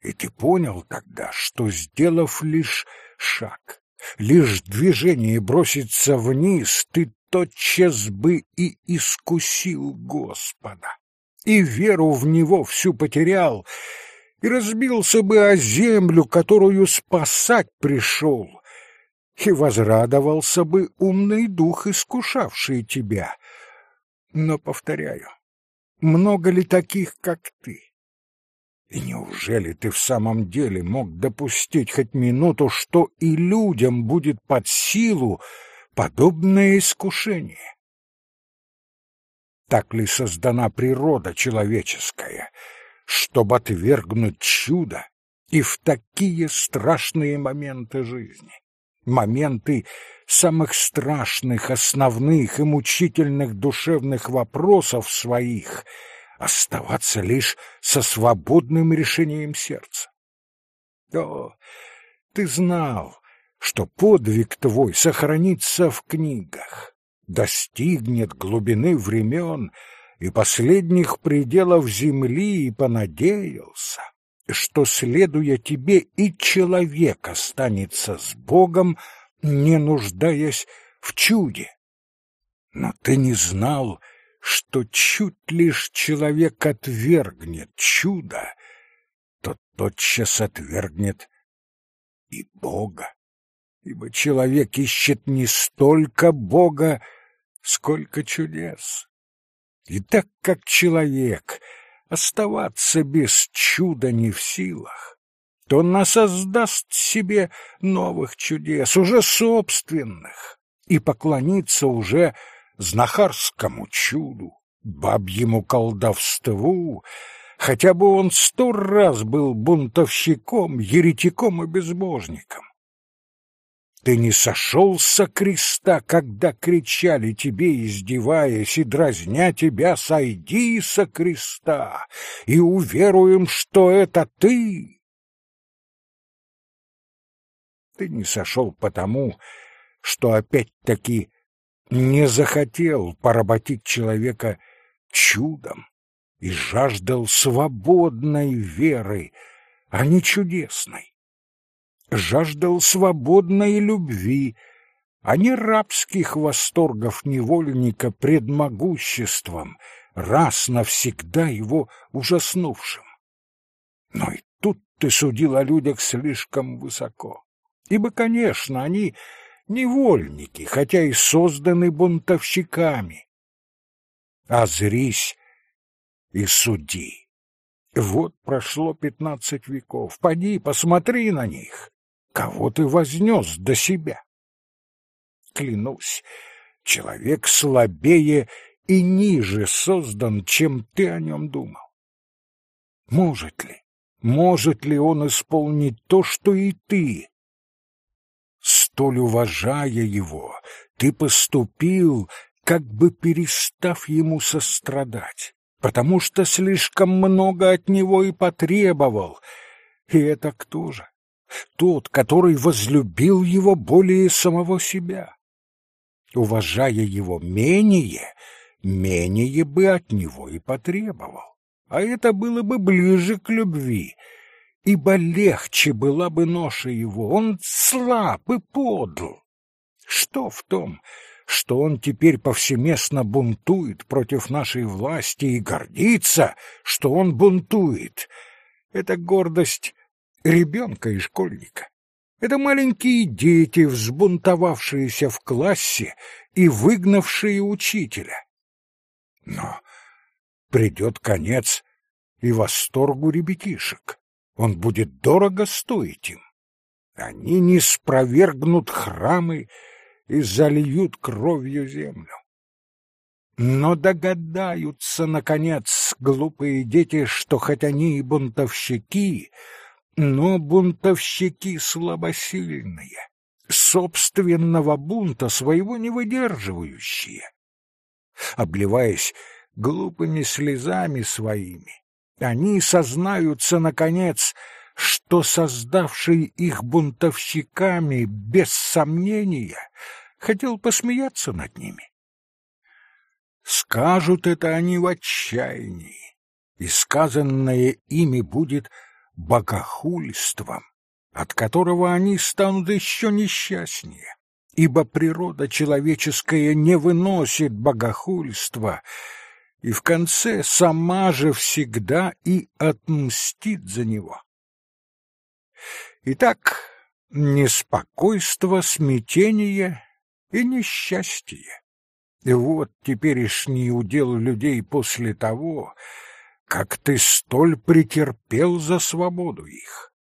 И ты понял тогда, что, сделав лишь шаг, лишь движение броситься вниз, ты тотчас бы и искусил Господа, и веру в Него всю потерял, и разбился бы о землю, которую спасать пришел, и возрадовался бы умный дух, искушавший тебя. Но, повторяю, много ли таких, как ты? И неужели ты в самом деле мог допустить хоть минуту, что и людям будет под силу подобное искушение? Так ли создана природа человеческая, чтобы отвергнуть чудо и в такие страшные моменты жизни? Моменты самых страшных, основных и мучительных душевных вопросов своих — оставаться лишь со свободным решением сердца. О, ты знал, что подвиг твой сохранится в книгах, достигнет глубины времен и последних пределов земли, и понадеялся, что, следуя тебе, и человек останется с Богом, не нуждаясь в чуде. Но ты не знал, что чуть лишь человек отвергнет чудо, то тотчас отвергнет и Бога, ибо человек ищет не столько Бога, сколько чудес. И так как человек оставаться без чуда не в силах, то он насоздаст себе новых чудес, уже собственных, и поклонится уже знахарскому чуду, бабьему колдовству, хотя бы он сто раз был бунтовщиком, еретиком и безбожником. Ты не сошел со креста, когда кричали тебе, издеваясь и дразня тебя, сойди со креста, и уверуем, что это ты. Ты не сошел потому, что опять-таки не захотел поработить человека чудом и жаждал свободной веры, а не чудесной. Жаждал свободной любви, а не рабских восторгов невольника пред могуществом, раз навсегда его ужаснувшим. Но и тут ты судил о людях слишком высоко, ибо, конечно, они невольники, хотя и созданы бунтовщиками. Озрись и суди. Вот прошло пятнадцать веков. Поди, посмотри на них. Кого ты вознес до себя? Клянусь, человек слабее и ниже создан, чем ты о нем думал. Может ли, может ли он исполнить то, что и ты столь уважая его, ты поступил, как бы перестав ему сострадать, потому что слишком много от него и потребовал. И это кто же? Тот, который возлюбил его более самого себя. Уважая его менее, менее бы от него и потребовал. А это было бы ближе к любви — ибо легче была бы ноша его, он слаб и подл. Что в том, что он теперь повсеместно бунтует против нашей власти и гордится, что он бунтует? Это гордость ребенка и школьника. Это маленькие дети, взбунтовавшиеся в классе и выгнавшие учителя. Но придет конец и восторгу ребятишек он будет дорого стоить им. Они не спровергнут храмы и зальют кровью землю. Но догадаются, наконец, глупые дети, что хоть они и бунтовщики, но бунтовщики слабосильные, собственного бунта своего не выдерживающие. Обливаясь глупыми слезами своими, они сознаются, наконец, что создавший их бунтовщиками, без сомнения, хотел посмеяться над ними. Скажут это они в отчаянии, и сказанное ими будет богохульством, от которого они станут еще несчастнее, ибо природа человеческая не выносит богохульства, и в конце сама же всегда и отмстит за него. Итак, неспокойство, смятение и несчастье. И вот теперешний удел людей после того, как ты столь претерпел за свободу их.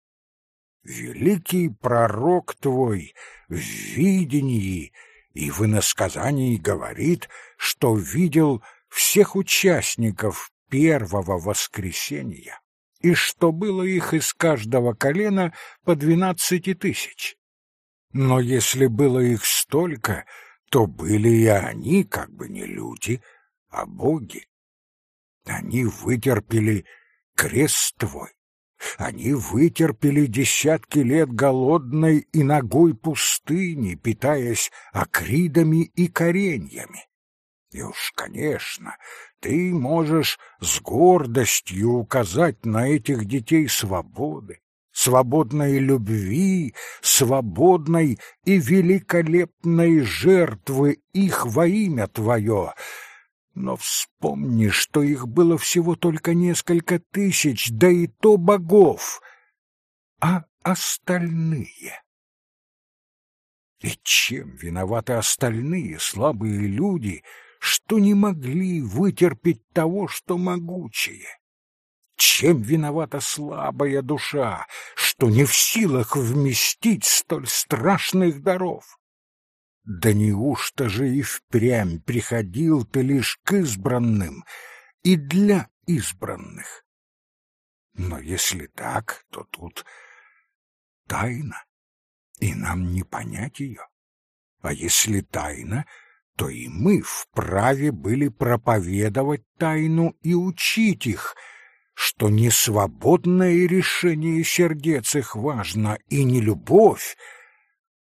Великий пророк твой в видении и в иносказании говорит, что видел всех участников первого воскресения, и что было их из каждого колена по двенадцати тысяч. Но если было их столько, то были и они как бы не люди, а боги. Они вытерпели крест твой, они вытерпели десятки лет голодной и ногой пустыни, питаясь акридами и кореньями. И уж, конечно, ты можешь с гордостью указать на этих детей свободы, свободной любви, свободной и великолепной жертвы их во имя Твое. Но вспомни, что их было всего только несколько тысяч, да и то богов, а остальные... И чем виноваты остальные слабые люди, что не могли вытерпеть того, что могучие? Чем виновата слабая душа, что не в силах вместить столь страшных даров? Да неужто же и впрямь приходил ты лишь к избранным и для избранных? Но если так, то тут тайна, и нам не понять ее. А если тайна, то и мы вправе были проповедовать тайну и учить их — что не свободное решение сердец их важно, и не любовь,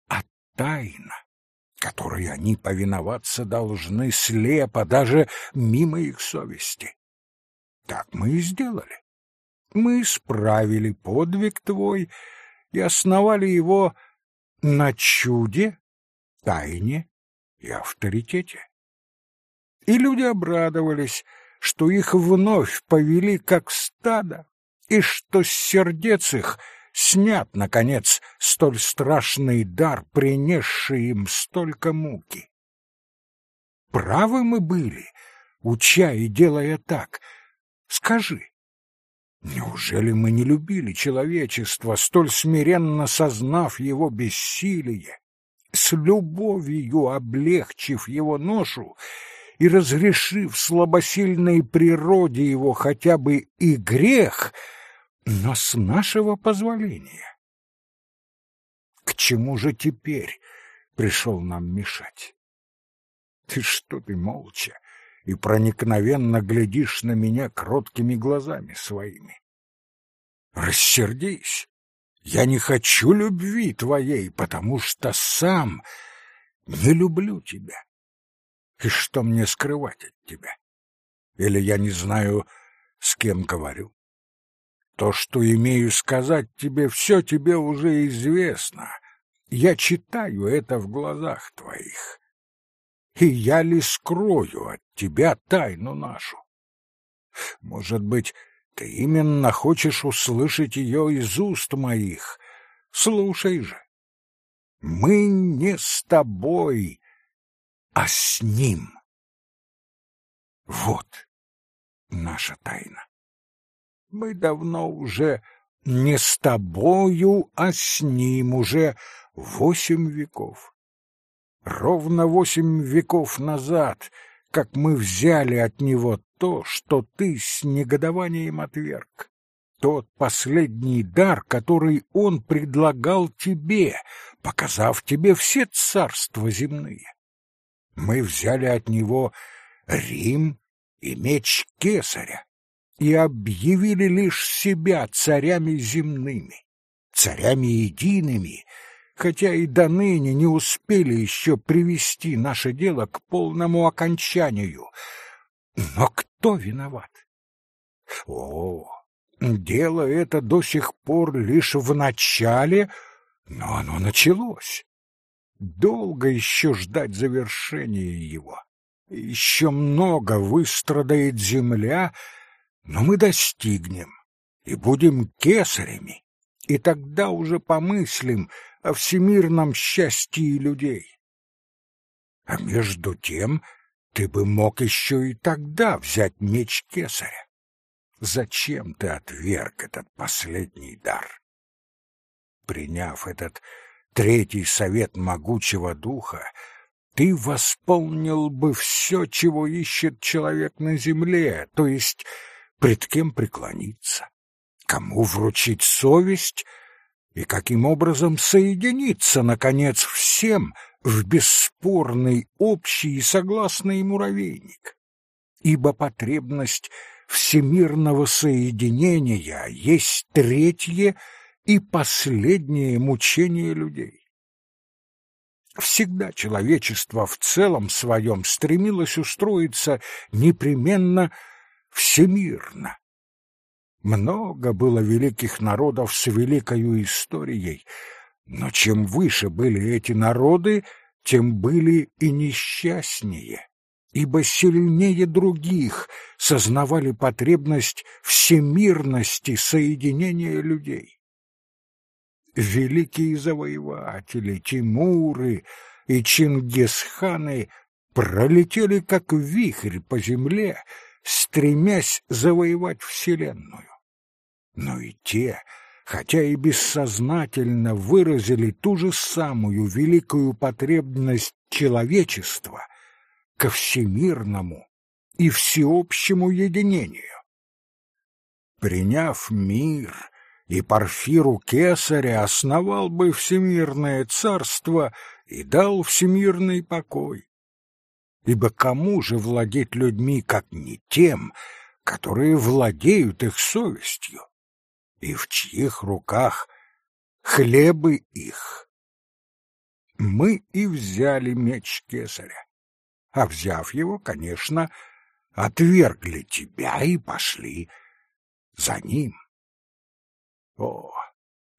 а тайна, которой они повиноваться должны слепо, даже мимо их совести. Так мы и сделали. Мы справили подвиг твой и основали его на чуде, тайне и авторитете. И люди обрадовались, что их вновь повели как стадо, и что с сердец их снят, наконец, столь страшный дар, принесший им столько муки. Правы мы были, уча и делая так. Скажи, неужели мы не любили человечество, столь смиренно сознав его бессилие, с любовью облегчив его ношу и разрешив слабосильной природе его хотя бы и грех, но с нашего позволения. К чему же теперь пришел нам мешать? Ты что ты молча и проникновенно глядишь на меня кроткими глазами своими? Рассердись! Я не хочу любви твоей, потому что сам не люблю тебя. И что мне скрывать от тебя? Или я не знаю, с кем говорю? То, что имею сказать тебе, все тебе уже известно. Я читаю это в глазах твоих. И я ли скрою от тебя тайну нашу? Может быть, ты именно хочешь услышать ее из уст моих? Слушай же. Мы не с тобой а с ним. Вот наша тайна. Мы давно уже не с тобою, а с ним уже восемь веков. Ровно восемь веков назад, как мы взяли от него то, что ты с негодованием отверг. Тот последний дар, который он предлагал тебе, показав тебе все царства земные. Мы взяли от него Рим и меч кесаря и объявили лишь себя царями земными, царями едиными, хотя и до ныне не успели еще привести наше дело к полному окончанию. Но кто виноват? О, дело это до сих пор лишь в начале, но оно началось долго еще ждать завершения его. Еще много выстрадает земля, но мы достигнем и будем кесарями, и тогда уже помыслим о всемирном счастье людей. А между тем ты бы мог еще и тогда взять меч кесаря. Зачем ты отверг этот последний дар? Приняв этот третий совет могучего духа, ты восполнил бы все, чего ищет человек на земле, то есть пред кем преклониться, кому вручить совесть и каким образом соединиться, наконец, всем в бесспорный общий и согласный муравейник. Ибо потребность всемирного соединения есть третье и последнее мучение людей. Всегда человечество в целом своем стремилось устроиться непременно всемирно. Много было великих народов с великою историей, но чем выше были эти народы, тем были и несчастнее, ибо сильнее других сознавали потребность всемирности соединения людей. Великие завоеватели, Тимуры и Чингисханы пролетели как вихрь по земле, стремясь завоевать Вселенную. Но и те, хотя и бессознательно выразили ту же самую великую потребность человечества ко всемирному и всеобщему единению. Приняв мир и Порфиру Кесаря, основал бы всемирное царство и дал всемирный покой ибо кому же владеть людьми, как не тем, которые владеют их совестью, и в чьих руках хлебы их? Мы и взяли меч кесаря, а взяв его, конечно, отвергли тебя и пошли за ним. О,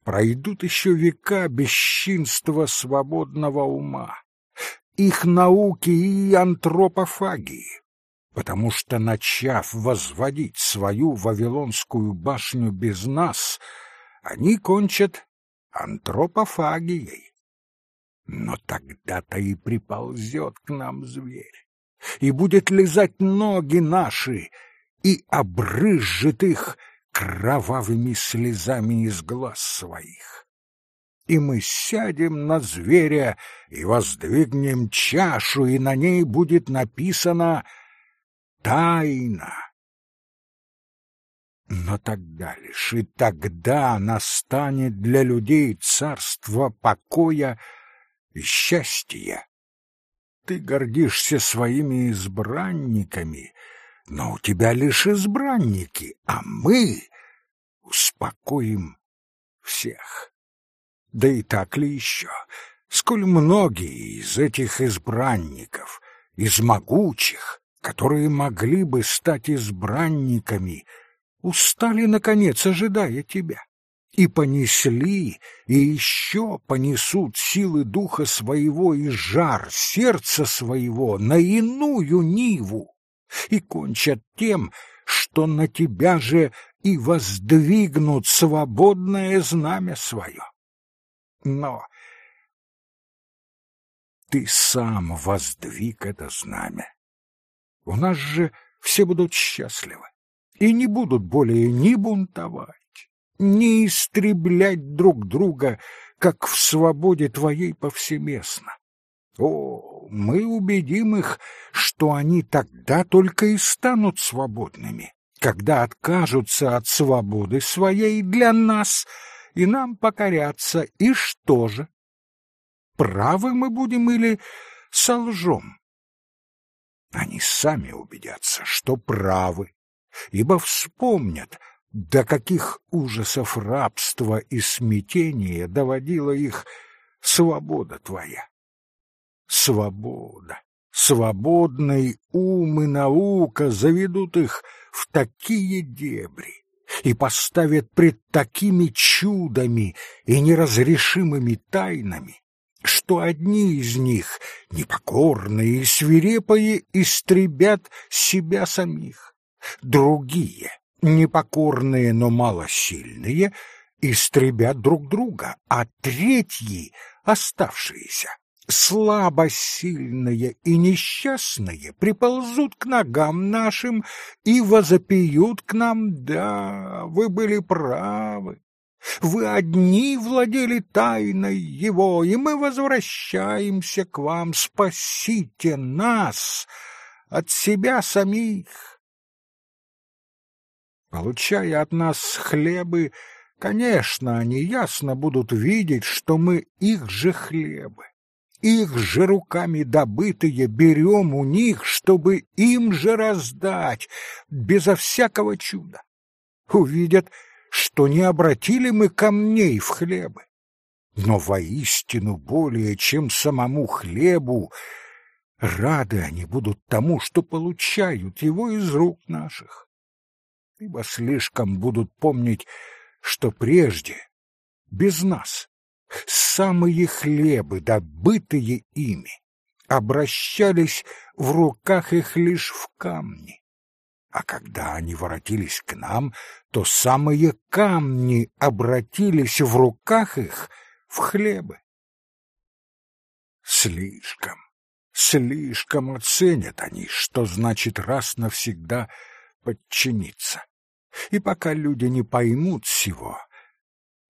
пройдут еще века бесчинства свободного ума их науки и антропофагии, потому что, начав возводить свою Вавилонскую башню без нас, они кончат антропофагией. Но тогда-то и приползет к нам зверь, и будет лизать ноги наши, и обрызжет их кровавыми слезами из глаз своих и мы сядем на зверя и воздвигнем чашу, и на ней будет написано «Тайна». Но тогда лишь и тогда настанет для людей царство покоя и счастья. Ты гордишься своими избранниками, но у тебя лишь избранники, а мы успокоим всех. Да и так ли еще? Сколь многие из этих избранников, из могучих, которые могли бы стать избранниками, устали, наконец, ожидая тебя, и понесли, и еще понесут силы духа своего и жар сердца своего на иную ниву, и кончат тем, что на тебя же и воздвигнут свободное знамя свое. Но ты сам воздвиг это знамя. У нас же все будут счастливы и не будут более ни бунтовать, ни истреблять друг друга, как в свободе твоей повсеместно. О, мы убедим их, что они тогда только и станут свободными, когда откажутся от свободы своей для нас — и нам покоряться, и что же? Правы мы будем или солжем? Они сами убедятся, что правы, ибо вспомнят, до каких ужасов рабства и смятения доводила их свобода твоя. Свобода, свободный ум и наука заведут их в такие дебри, и поставят пред такими чудами и неразрешимыми тайнами, что одни из них, непокорные и свирепые, истребят себя самих, другие, непокорные, но малосильные, истребят друг друга, а третьи, оставшиеся, слабосильные и несчастные, приползут к ногам нашим и возопьют к нам, да, вы были правы, вы одни владели тайной его, и мы возвращаемся к вам. Спасите нас от себя самих. Получая от нас хлебы, конечно, они ясно будут видеть, что мы их же хлебы. Их же руками добытые берем у них, чтобы им же раздать, безо всякого чуда. Увидят, что не обратили мы камней в хлебы. Но воистину более, чем самому хлебу, рады они будут тому, что получают его из рук наших. Ибо слишком будут помнить, что прежде, без нас, самые хлебы, добытые ими, обращались в руках их лишь в камни. А когда они воротились к нам, то самые камни обратились в руках их в хлебы. Слишком, слишком оценят они, что значит раз навсегда подчиниться. И пока люди не поймут всего,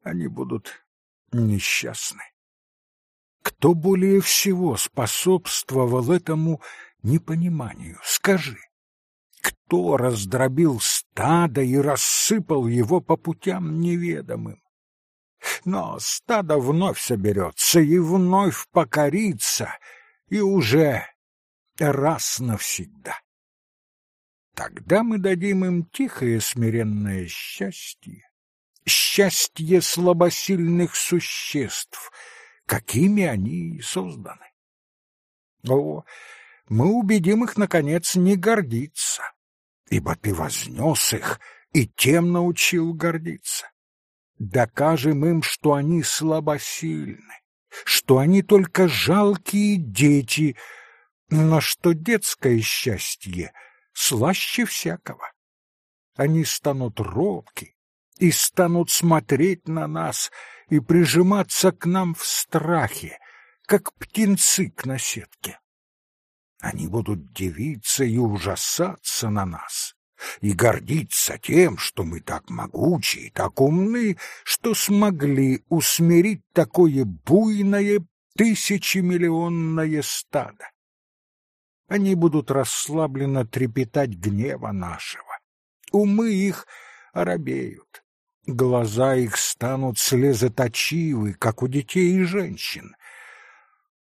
они будут несчастны. Кто более всего способствовал этому непониманию, скажи? кто раздробил стадо и рассыпал его по путям неведомым. Но стадо вновь соберется и вновь покорится, и уже раз навсегда. Тогда мы дадим им тихое смиренное счастье, счастье слабосильных существ, какими они созданы. О, мы убедим их, наконец, не гордиться, ибо ты вознес их и тем научил гордиться. Докажем им, что они слабосильны, что они только жалкие дети, но что детское счастье слаще всякого. Они станут робки и станут смотреть на нас и прижиматься к нам в страхе, как птенцы к наседке. Они будут дивиться и ужасаться на нас, и гордиться тем, что мы так могучи и так умны, что смогли усмирить такое буйное тысячемиллионное стадо. Они будут расслабленно трепетать гнева нашего. Умы их оробеют, глаза их станут слезоточивы, как у детей и женщин.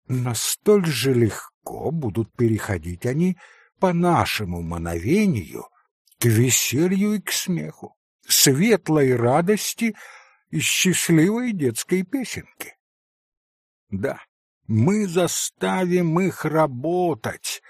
Настолько же легко легко будут переходить они по нашему мановению к веселью и к смеху, светлой радости и счастливой детской песенке. Да, мы заставим их работать,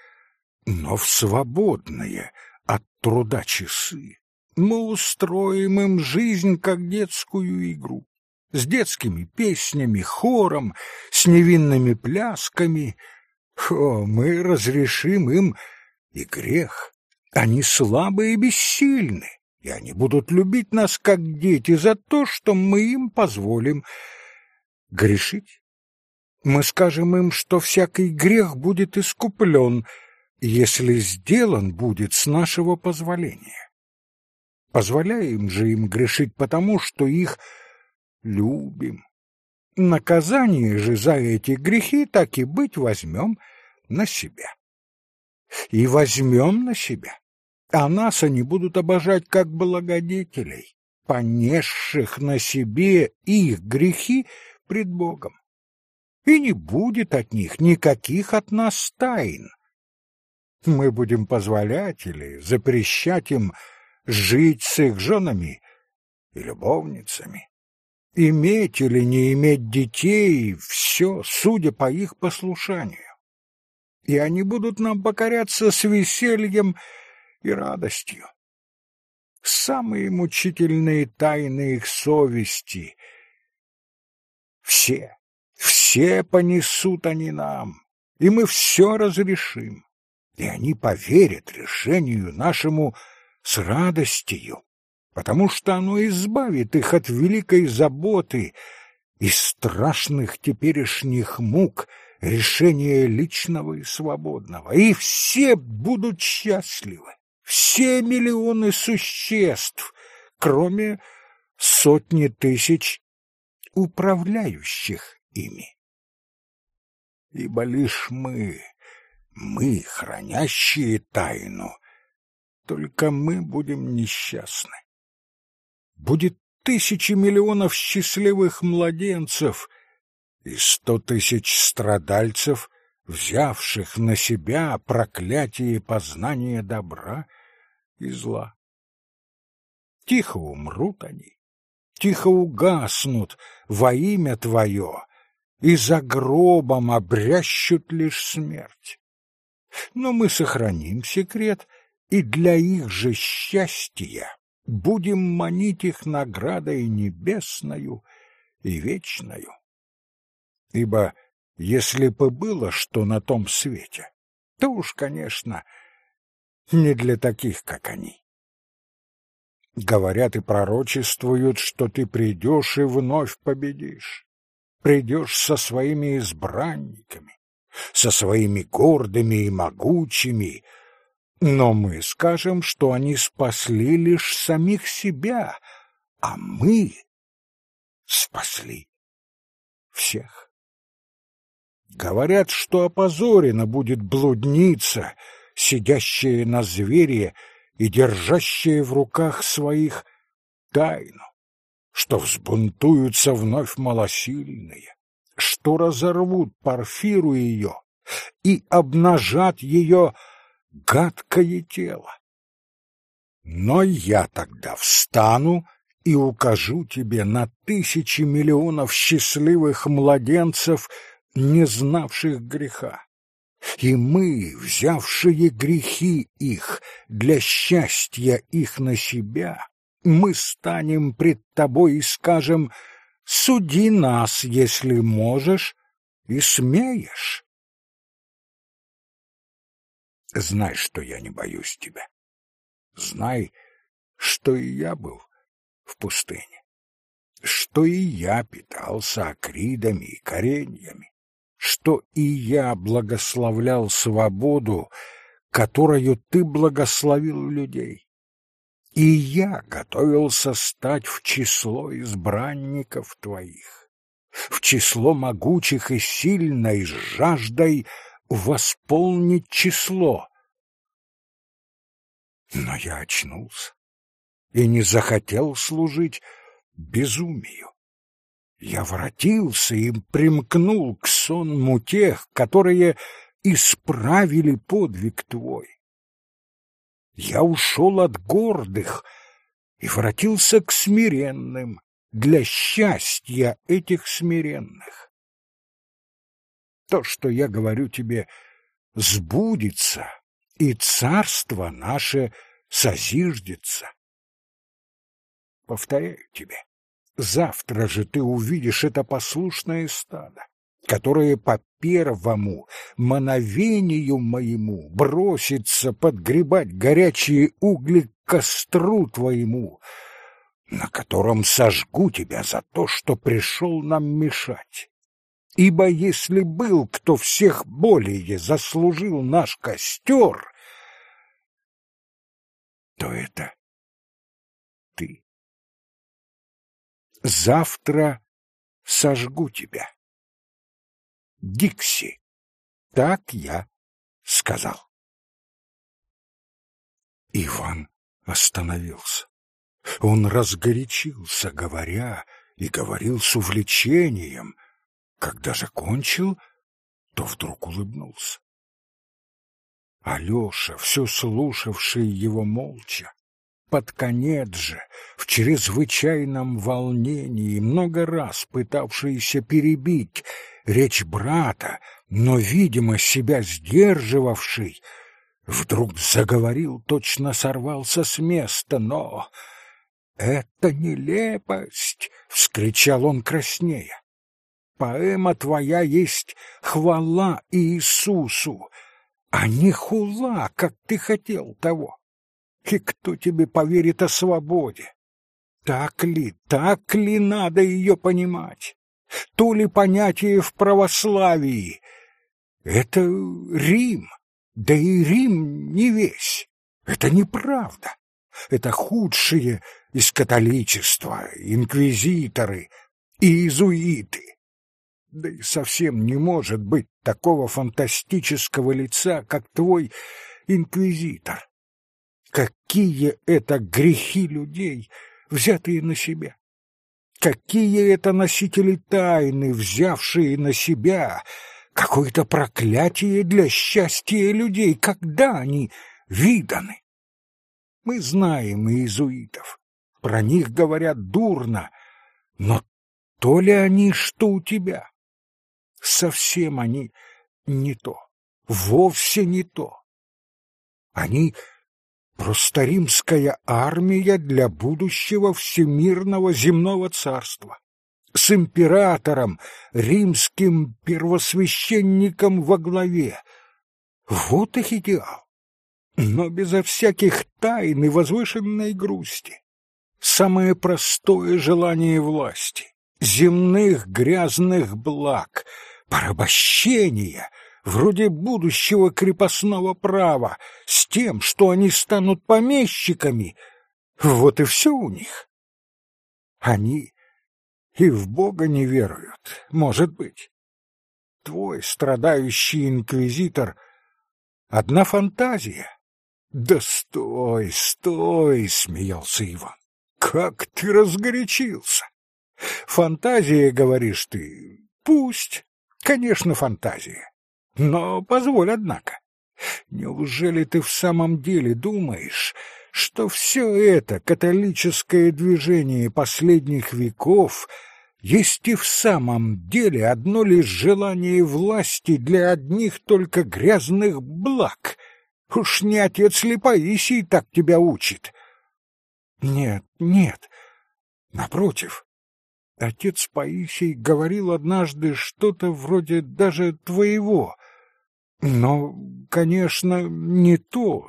но в свободные от труда часы. Мы устроим им жизнь как детскую игру, с детскими песнями, хором, с невинными плясками — о, мы разрешим им и грех. Они слабы и бессильны, и они будут любить нас как дети за то, что мы им позволим грешить. Мы скажем им, что всякий грех будет искуплен, если сделан будет с нашего позволения. Позволяем же им грешить потому, что их любим. Наказание же за эти грехи так и быть возьмем на себя. И возьмем на себя. А нас они будут обожать как благодетелей, понесших на себе их грехи пред Богом. И не будет от них никаких от нас тайн. Мы будем позволять или запрещать им жить с их женами и любовницами Иметь или не иметь детей — все, судя по их послушанию. И они будут нам покоряться с весельем и радостью. Самые мучительные тайны их совести — все, все понесут они нам, и мы все разрешим, и они поверят решению нашему с радостью, потому что оно избавит их от великой заботы и страшных теперешних мук решения личного и свободного, и все будут счастливы, все миллионы существ, кроме сотни тысяч управляющих ими. Ибо лишь мы, мы, хранящие тайну, только мы будем несчастны. Будет тысячи миллионов счастливых младенцев и сто тысяч страдальцев, взявших на себя проклятие познания добра и зла. Тихо умрут они, тихо угаснут во имя Твое, и за гробом обрящут лишь смерть. Но мы сохраним секрет, и для их же счастья будем манить их наградой небесною и вечною. Ибо если бы было что на том свете, то уж, конечно, не для таких, как они. Говорят и пророчествуют, что ты придешь и вновь победишь. Придешь со своими избранниками, со своими гордыми и могучими, но мы скажем, что они спасли лишь самих себя, а мы спасли всех. Говорят, что опозорена будет блудница, сидящая на звере и держащая в руках своих тайну, что взбунтуются вновь малосильные, что разорвут парфиру ее и обнажат ее гадкое тело. Но я тогда встану и укажу тебе на тысячи миллионов счастливых младенцев, не знавших греха. И мы, взявшие грехи их для счастья их на себя, мы станем пред тобой и скажем «Суди нас, если можешь и смеешь». Знай, что я не боюсь тебя. Знай, что и я был в пустыне, что и я питался акридами и кореньями, что и я благословлял свободу, которую ты благословил людей. И я готовился стать в число избранников твоих, в число могучих и сильной жаждой восполнить число. Но я очнулся и не захотел служить безумию. Я воротился и примкнул к сонму тех, которые исправили подвиг твой. Я ушел от гордых и воротился к смиренным для счастья этих смиренных то, что я говорю тебе, сбудется, и царство наше созиждется. Повторяю тебе, завтра же ты увидишь это послушное стадо, которое по первому мановению моему бросится подгребать горячие угли к костру твоему, на котором сожгу тебя за то, что пришел нам мешать. Ибо если был кто всех более заслужил наш костер, то это ты. Завтра сожгу тебя. Дикси, так я сказал. Иван остановился. Он разгорячился, говоря, и говорил с увлечением — когда закончил, то вдруг улыбнулся. Алёша, все слушавший его молча, под конец же, в чрезвычайном волнении, много раз пытавшийся перебить речь брата, но, видимо, себя сдерживавший, вдруг заговорил, точно сорвался с места, но... «Это нелепость!» — вскричал он краснея. Поэма твоя есть хвала Иисусу, а не хула, как ты хотел того. И кто тебе поверит о свободе? Так ли, так ли надо ее понимать? То ли понятие в православии? Это Рим, да и Рим не весь. Это неправда. Это худшие из католичества, инквизиторы и иезуиты. Да и совсем не может быть такого фантастического лица, как твой инквизитор. Какие это грехи людей, взятые на себя! Какие это носители тайны, взявшие на себя какое-то проклятие для счастья людей, когда они виданы? Мы знаем иезуитов, про них говорят дурно, но то ли они, что у тебя? Совсем они не то, вовсе не то. Они просто римская армия для будущего всемирного земного царства. С императором, римским первосвященником во главе. Вот их идеал. Но безо всяких тайн и возвышенной грусти. Самое простое желание власти, земных грязных благ, порабощения — вроде будущего крепостного права, с тем, что они станут помещиками. Вот и все у них. Они и в Бога не веруют, может быть. Твой страдающий инквизитор — одна фантазия. Да стой, стой, — смеялся Иван. Как ты разгорячился! Фантазия, говоришь ты, пусть, конечно, фантазия. Но позволь, однако, неужели ты в самом деле думаешь, что все это католическое движение последних веков есть и в самом деле одно лишь желание власти для одних только грязных благ? Уж не отец ли Паисий так тебя учит? Нет, нет, напротив, Отец Паисий говорил однажды что-то вроде даже твоего, но, конечно, не то,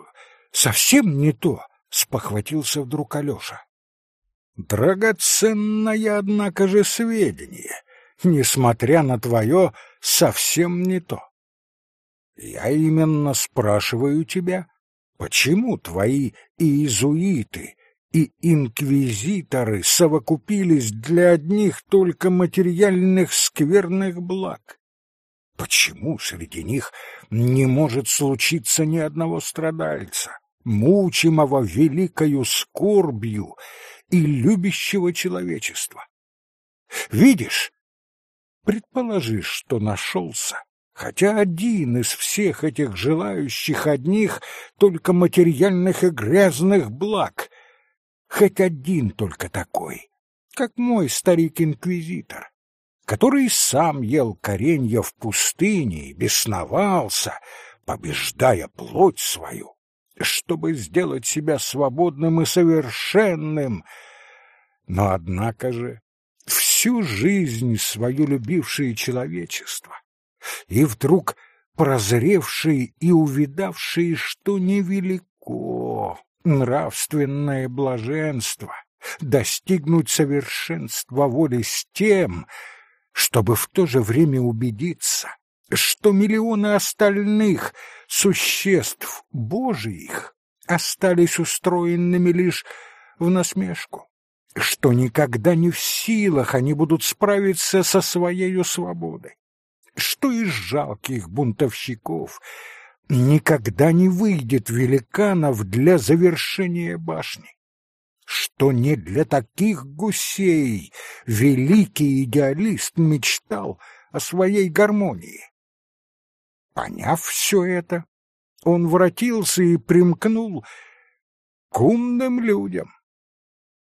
совсем не то, спохватился вдруг Алёша. Драгоценное, однако же, сведение, несмотря на твое, совсем не то. Я именно спрашиваю тебя, почему твои иезуиты и инквизиторы совокупились для одних только материальных скверных благ? Почему среди них не может случиться ни одного страдальца, мучимого великою скорбью и любящего человечества? Видишь, предположишь, что нашелся, хотя один из всех этих желающих одних только материальных и грязных благ, хоть один только такой, как мой старик-инквизитор, который сам ел коренья в пустыне и бесновался, побеждая плоть свою, чтобы сделать себя свободным и совершенным. Но, однако же, всю жизнь свою любивший человечество, и вдруг прозревший и увидавший, что невелико нравственное блаженство, достигнуть совершенства воли с тем, чтобы в то же время убедиться, что миллионы остальных существ Божиих остались устроенными лишь в насмешку, что никогда не в силах они будут справиться со своей свободой, что из жалких бунтовщиков никогда не выйдет великанов для завершения башни что не для таких гусей великий идеалист мечтал о своей гармонии. Поняв все это, он воротился и примкнул к умным людям.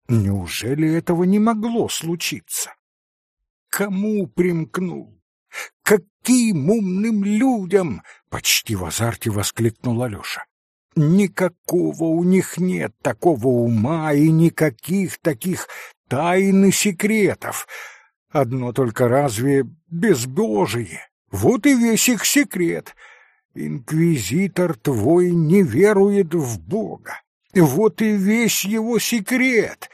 Неужели этого не могло случиться? Кому примкнул? Каким умным людям? Почти в азарте воскликнул Алеша. Никакого у них нет такого ума и никаких таких тайн и секретов. Одно только разве безбожие? Вот и весь их секрет. Инквизитор твой не верует в Бога. Вот и весь его секрет.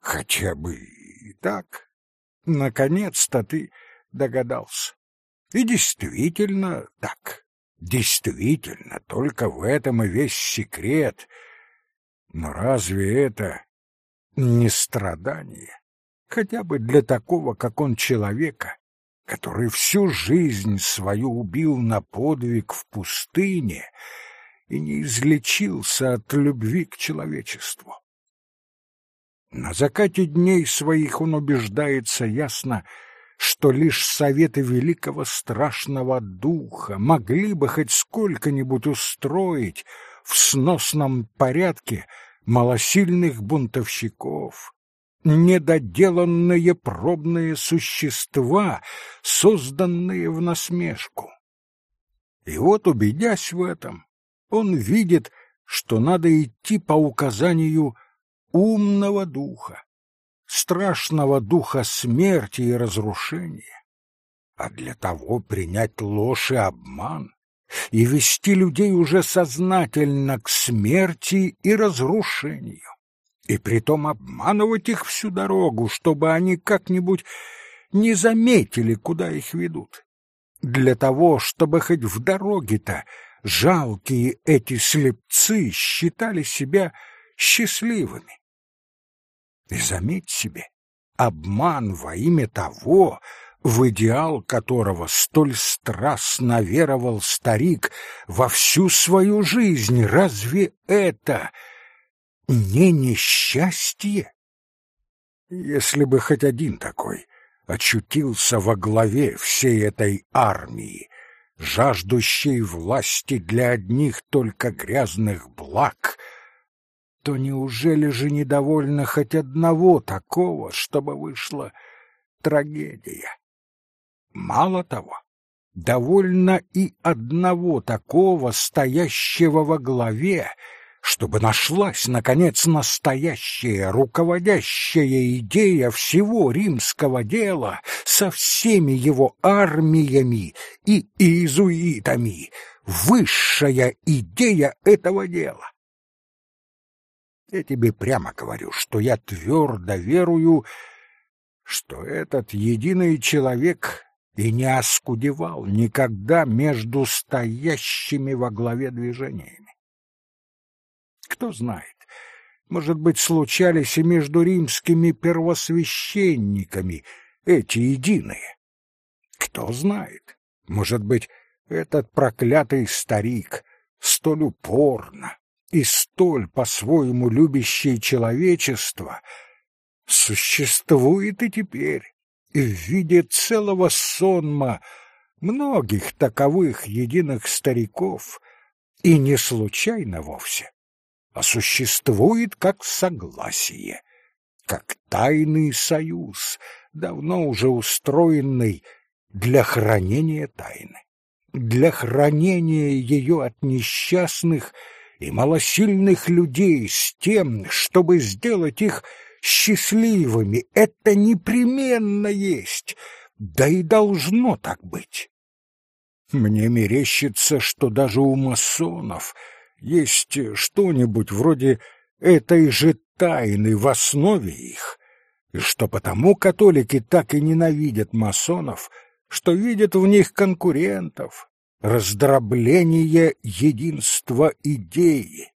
Хотя бы и так. Наконец-то ты догадался. И действительно так. Действительно, только в этом и весь секрет. Но разве это не страдание? Хотя бы для такого, как он, человека, который всю жизнь свою убил на подвиг в пустыне и не излечился от любви к человечеству. На закате дней своих он убеждается ясно, что лишь советы великого страшного духа могли бы хоть сколько-нибудь устроить в сносном порядке малосильных бунтовщиков, недоделанные пробные существа, созданные в насмешку. И вот, убедясь в этом, он видит, что надо идти по указанию умного духа, страшного духа смерти и разрушения, а для того принять ложь и обман и вести людей уже сознательно к смерти и разрушению, и притом обманывать их всю дорогу, чтобы они как-нибудь не заметили, куда их ведут. Для того, чтобы хоть в дороге-то жалкие эти слепцы считали себя счастливыми. И заметь себе, обман во имя того, в идеал которого столь страстно веровал старик во всю свою жизнь, разве это не несчастье? Если бы хоть один такой очутился во главе всей этой армии, жаждущей власти для одних только грязных благ — то неужели же недовольно хоть одного такого, чтобы вышла трагедия? Мало того, довольно и одного такого, стоящего во главе, чтобы нашлась, наконец, настоящая руководящая идея всего римского дела со всеми его армиями и иезуитами, высшая идея этого дела. Я тебе прямо говорю, что я твердо верую, что этот единый человек и не оскудевал никогда между стоящими во главе движениями. Кто знает, может быть, случались и между римскими первосвященниками эти единые. Кто знает, может быть, этот проклятый старик столь упорно, и столь по-своему любящее человечество существует и теперь, и в виде целого сонма многих таковых единых стариков, и не случайно вовсе, а существует как согласие, как тайный союз, давно уже устроенный для хранения тайны, для хранения ее от несчастных и малосильных людей с тем, чтобы сделать их счастливыми. Это непременно есть, да и должно так быть. Мне мерещится, что даже у масонов есть что-нибудь вроде этой же тайны в основе их, и что потому католики так и ненавидят масонов, что видят в них конкурентов, раздробление единства идеи,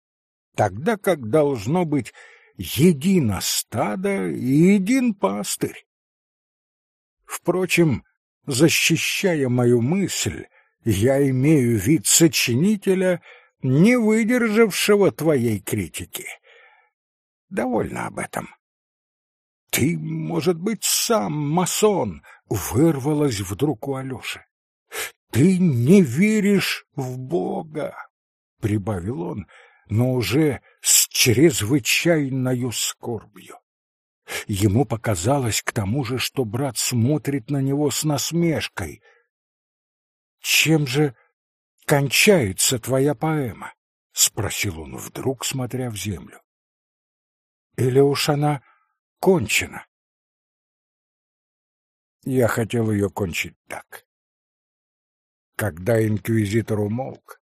тогда как должно быть едино стадо и един пастырь. Впрочем, защищая мою мысль, я имею вид сочинителя, не выдержавшего твоей критики. Довольно об этом. Ты, может быть, сам масон, вырвалась вдруг у Алёши. Ты не веришь в Бога, прибавил он, но уже с чрезвычайною скорбью. Ему показалось к тому же, что брат смотрит на него с насмешкой. Чем же кончается твоя поэма? спросил он вдруг, смотря в землю. Или уж она кончена? Я хотел ее кончить так. Когда инквизитор умолк,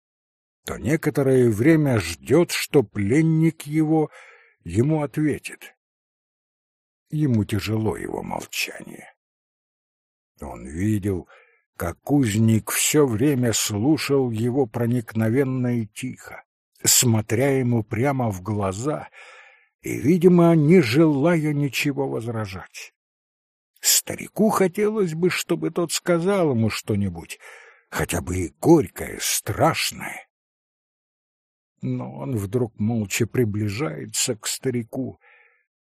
то некоторое время ждет, что пленник его ему ответит. Ему тяжело его молчание. Он видел, как узник все время слушал его проникновенно и тихо, смотря ему прямо в глаза и, видимо, не желая ничего возражать. Старику хотелось бы, чтобы тот сказал ему что-нибудь, хотя бы и горькое, страшное. Но он вдруг молча приближается к старику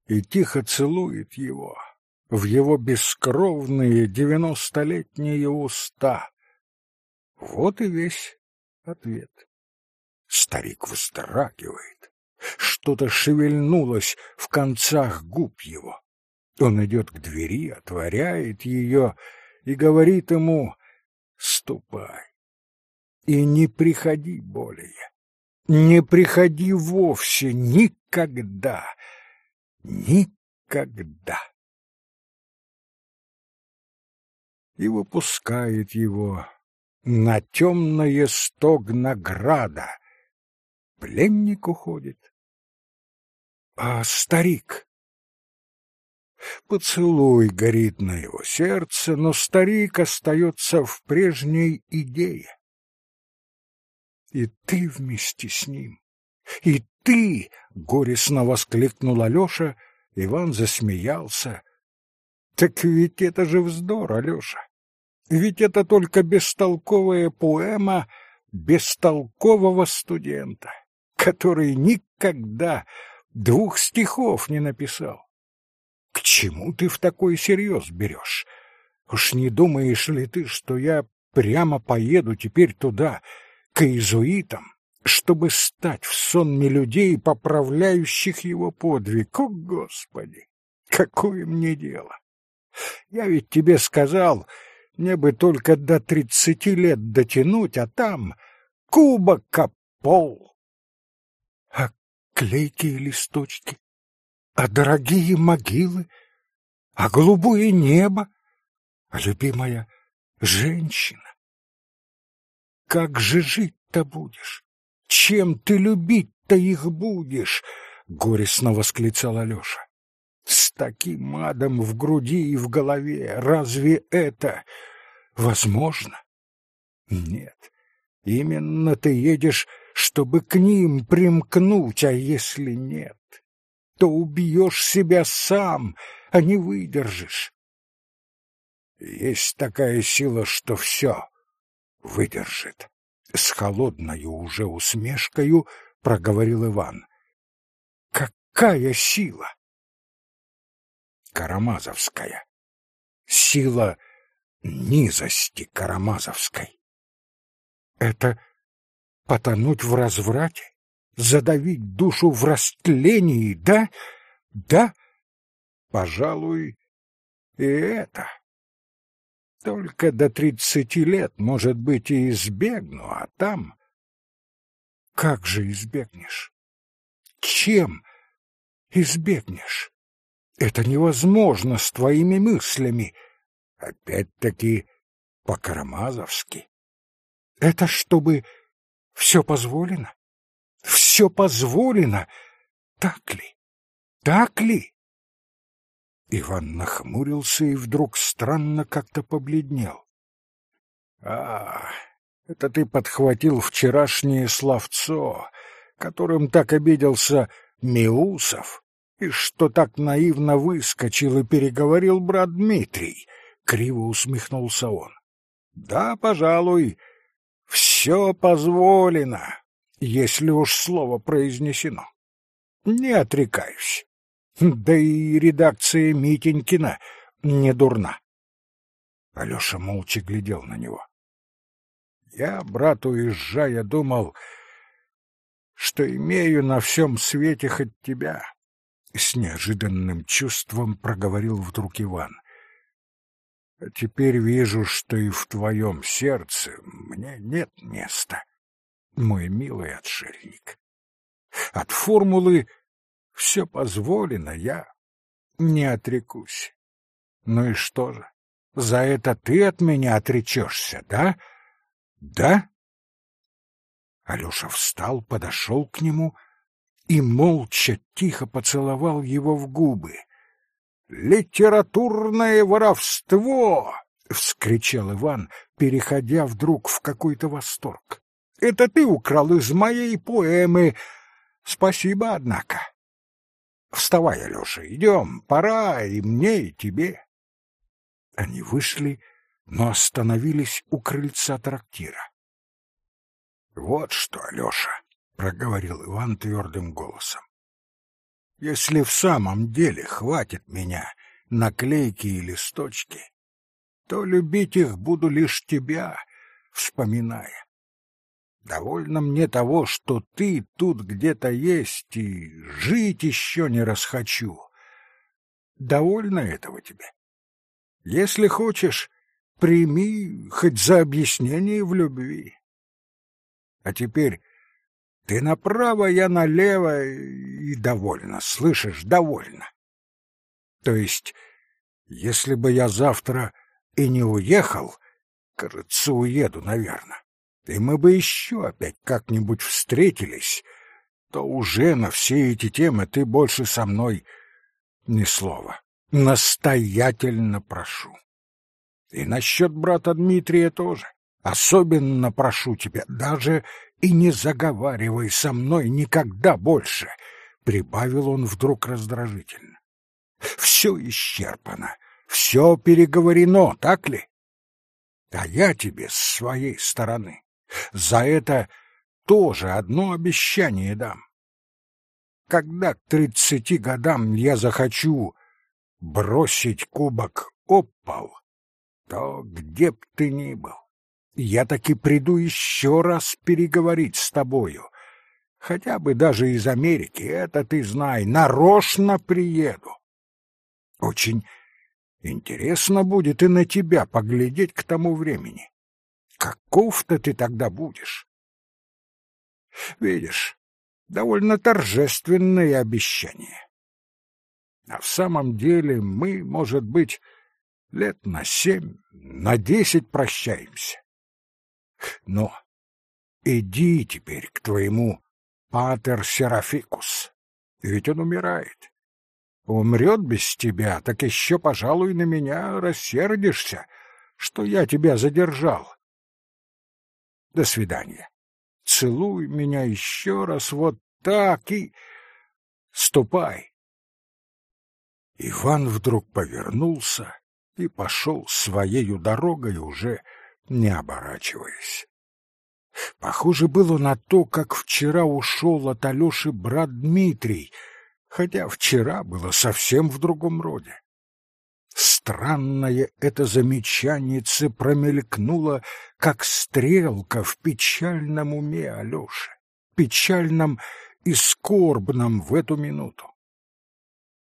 и тихо целует его в его бескровные девяностолетние уста. Вот и весь ответ. Старик вздрагивает. Что-то шевельнулось в концах губ его. Он идет к двери, отворяет ее и говорит ему «Ступай и не приходи более, не приходи вовсе никогда, никогда». И выпускает его на темное стогнограда. Пленник уходит. А старик Поцелуй горит на его сердце, но старик остается в прежней идее. И ты вместе с ним, и ты, — горестно воскликнул Алеша, Иван засмеялся. Так ведь это же вздор, Алеша. Ведь это только бестолковая поэма бестолкового студента, который никогда двух стихов не написал. Чему ты в такой серьез берешь? Уж не думаешь ли ты, что я прямо поеду теперь туда, к иезуитам, чтобы стать в сонме людей, поправляющих его подвиг? О, Господи! Какое мне дело? Я ведь тебе сказал, мне бы только до тридцати лет дотянуть, а там кубок пол. А клейкие листочки? а дорогие могилы, а голубое небо, а любимая женщина. Как же жить-то будешь? Чем ты любить-то их будешь? Горестно восклицал Алеша. С таким адом в груди и в голове разве это возможно? Нет, именно ты едешь, чтобы к ним примкнуть, а если нет, то убьешь себя сам, а не выдержишь. Есть такая сила, что все выдержит. С холодною уже усмешкою проговорил Иван. Какая сила? Карамазовская. Сила низости Карамазовской. Это потонуть в разврате? задавить душу в растлении, да? Да? Пожалуй, и это. Только до тридцати лет, может быть, и избегну, а там... Как же избегнешь? Чем избегнешь? Это невозможно с твоими мыслями. Опять-таки по-карамазовски. Это чтобы все позволено? все позволено. Так ли? Так ли? Иван нахмурился и вдруг странно как-то побледнел. — А, это ты подхватил вчерашнее словцо, которым так обиделся Миусов, и что так наивно выскочил и переговорил брат Дмитрий, — криво усмехнулся он. — Да, пожалуй, все позволено если уж слово произнесено. Не отрекаюсь. Да и редакция Митенькина не дурна. Алеша молча глядел на него. Я, брат, уезжая, думал, что имею на всем свете хоть тебя. С неожиданным чувством проговорил вдруг Иван. А теперь вижу, что и в твоем сердце мне нет места мой милый отшельник. От формулы «все позволено» я не отрекусь. Ну и что же? За это ты от меня отречешься, да? Да? Алёша встал, подошел к нему и молча тихо поцеловал его в губы. «Литературное воровство!» — вскричал Иван, переходя вдруг в какой-то восторг. «Это ты украл из моей поэмы. Спасибо, однако. Вставай, Алёша, идем, пора и мне, и тебе». Они вышли, но остановились у крыльца трактира. «Вот что, Алёша», — проговорил Иван твердым голосом. «Если в самом деле хватит меня наклейки и листочки, то любить их буду лишь тебя, вспоминая. Довольно мне того, что ты тут где-то есть, и жить еще не расхочу. Довольно этого тебе. Если хочешь, прими хоть за объяснение в любви. А теперь ты направо, я налево, и довольно, слышишь, довольно. То есть, если бы я завтра и не уехал, кажется, уеду, наверное, и мы бы еще опять как-нибудь встретились, то уже на все эти темы ты больше со мной ни слова. Настоятельно прошу. И насчет брата Дмитрия тоже. Особенно прошу тебя, даже и не заговаривай со мной никогда больше, — прибавил он вдруг раздражительно. Все исчерпано, все переговорено, так ли? А я тебе с своей стороны за это тоже одно обещание дам. Когда к тридцати годам я захочу бросить кубок об пол, то где б ты ни был, я таки приду еще раз переговорить с тобою. Хотя бы даже из Америки, это ты знай, нарочно приеду. Очень интересно будет и на тебя поглядеть к тому времени. Каков-то ты тогда будешь? Видишь, довольно торжественное обещание. А в самом деле мы, может быть, лет на семь, на десять прощаемся. Но иди теперь к твоему патер Серафикус, ведь он умирает. Умрет без тебя, так еще, пожалуй, на меня рассердишься, что я тебя задержал. До свидания. Целуй меня еще раз вот так и... Ступай. Иван вдруг повернулся и пошел своею дорогой уже не оборачиваясь. Похоже было на то, как вчера ушел от Алеши брат Дмитрий, хотя вчера было совсем в другом роде. Странное это замечанице промелькнуло, как стрелка в печальном уме Алёши, печальном и скорбном в эту минуту.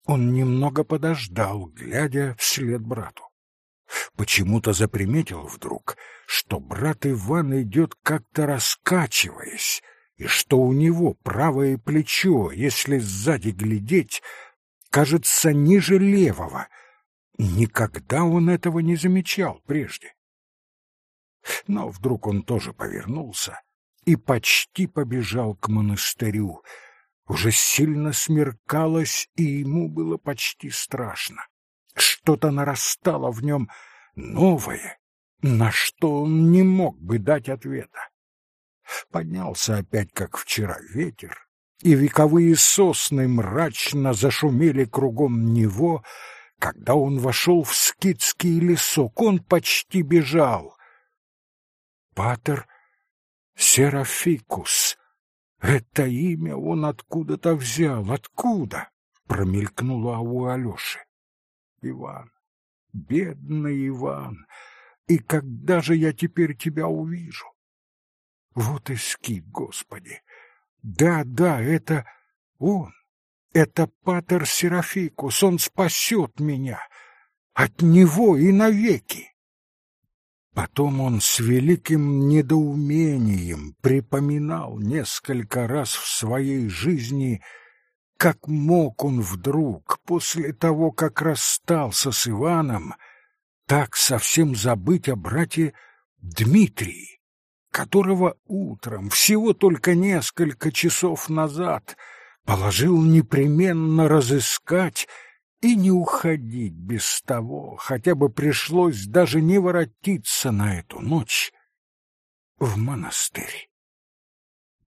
Он немного подождал, глядя вслед брату. Почему-то заприметил вдруг, что брат Иван идет как-то раскачиваясь, и что у него правое плечо, если сзади глядеть, кажется ниже левого. Никогда он этого не замечал прежде. Но вдруг он тоже повернулся и почти побежал к монастырю. Уже сильно смеркалось, и ему было почти страшно. Что-то нарастало в нем новое, на что он не мог бы дать ответа. Поднялся опять, как вчера, ветер, и вековые сосны мрачно зашумели кругом него, когда он вошел в скитский лесок, он почти бежал. Патер Серафикус. Это имя он откуда-то взял. Откуда? Промелькнуло у Алёши. Иван, бедный Иван, и когда же я теперь тебя увижу? Вот и скит, Господи! Да, да, это он, это Патер Серафикус, он спасет меня от него и навеки. Потом он с великим недоумением припоминал несколько раз в своей жизни как мог он вдруг, после того, как расстался с Иваном, так совсем забыть о брате Дмитрии, которого утром, всего только несколько часов назад, положил непременно разыскать и не уходить без того, хотя бы пришлось даже не воротиться на эту ночь в монастырь.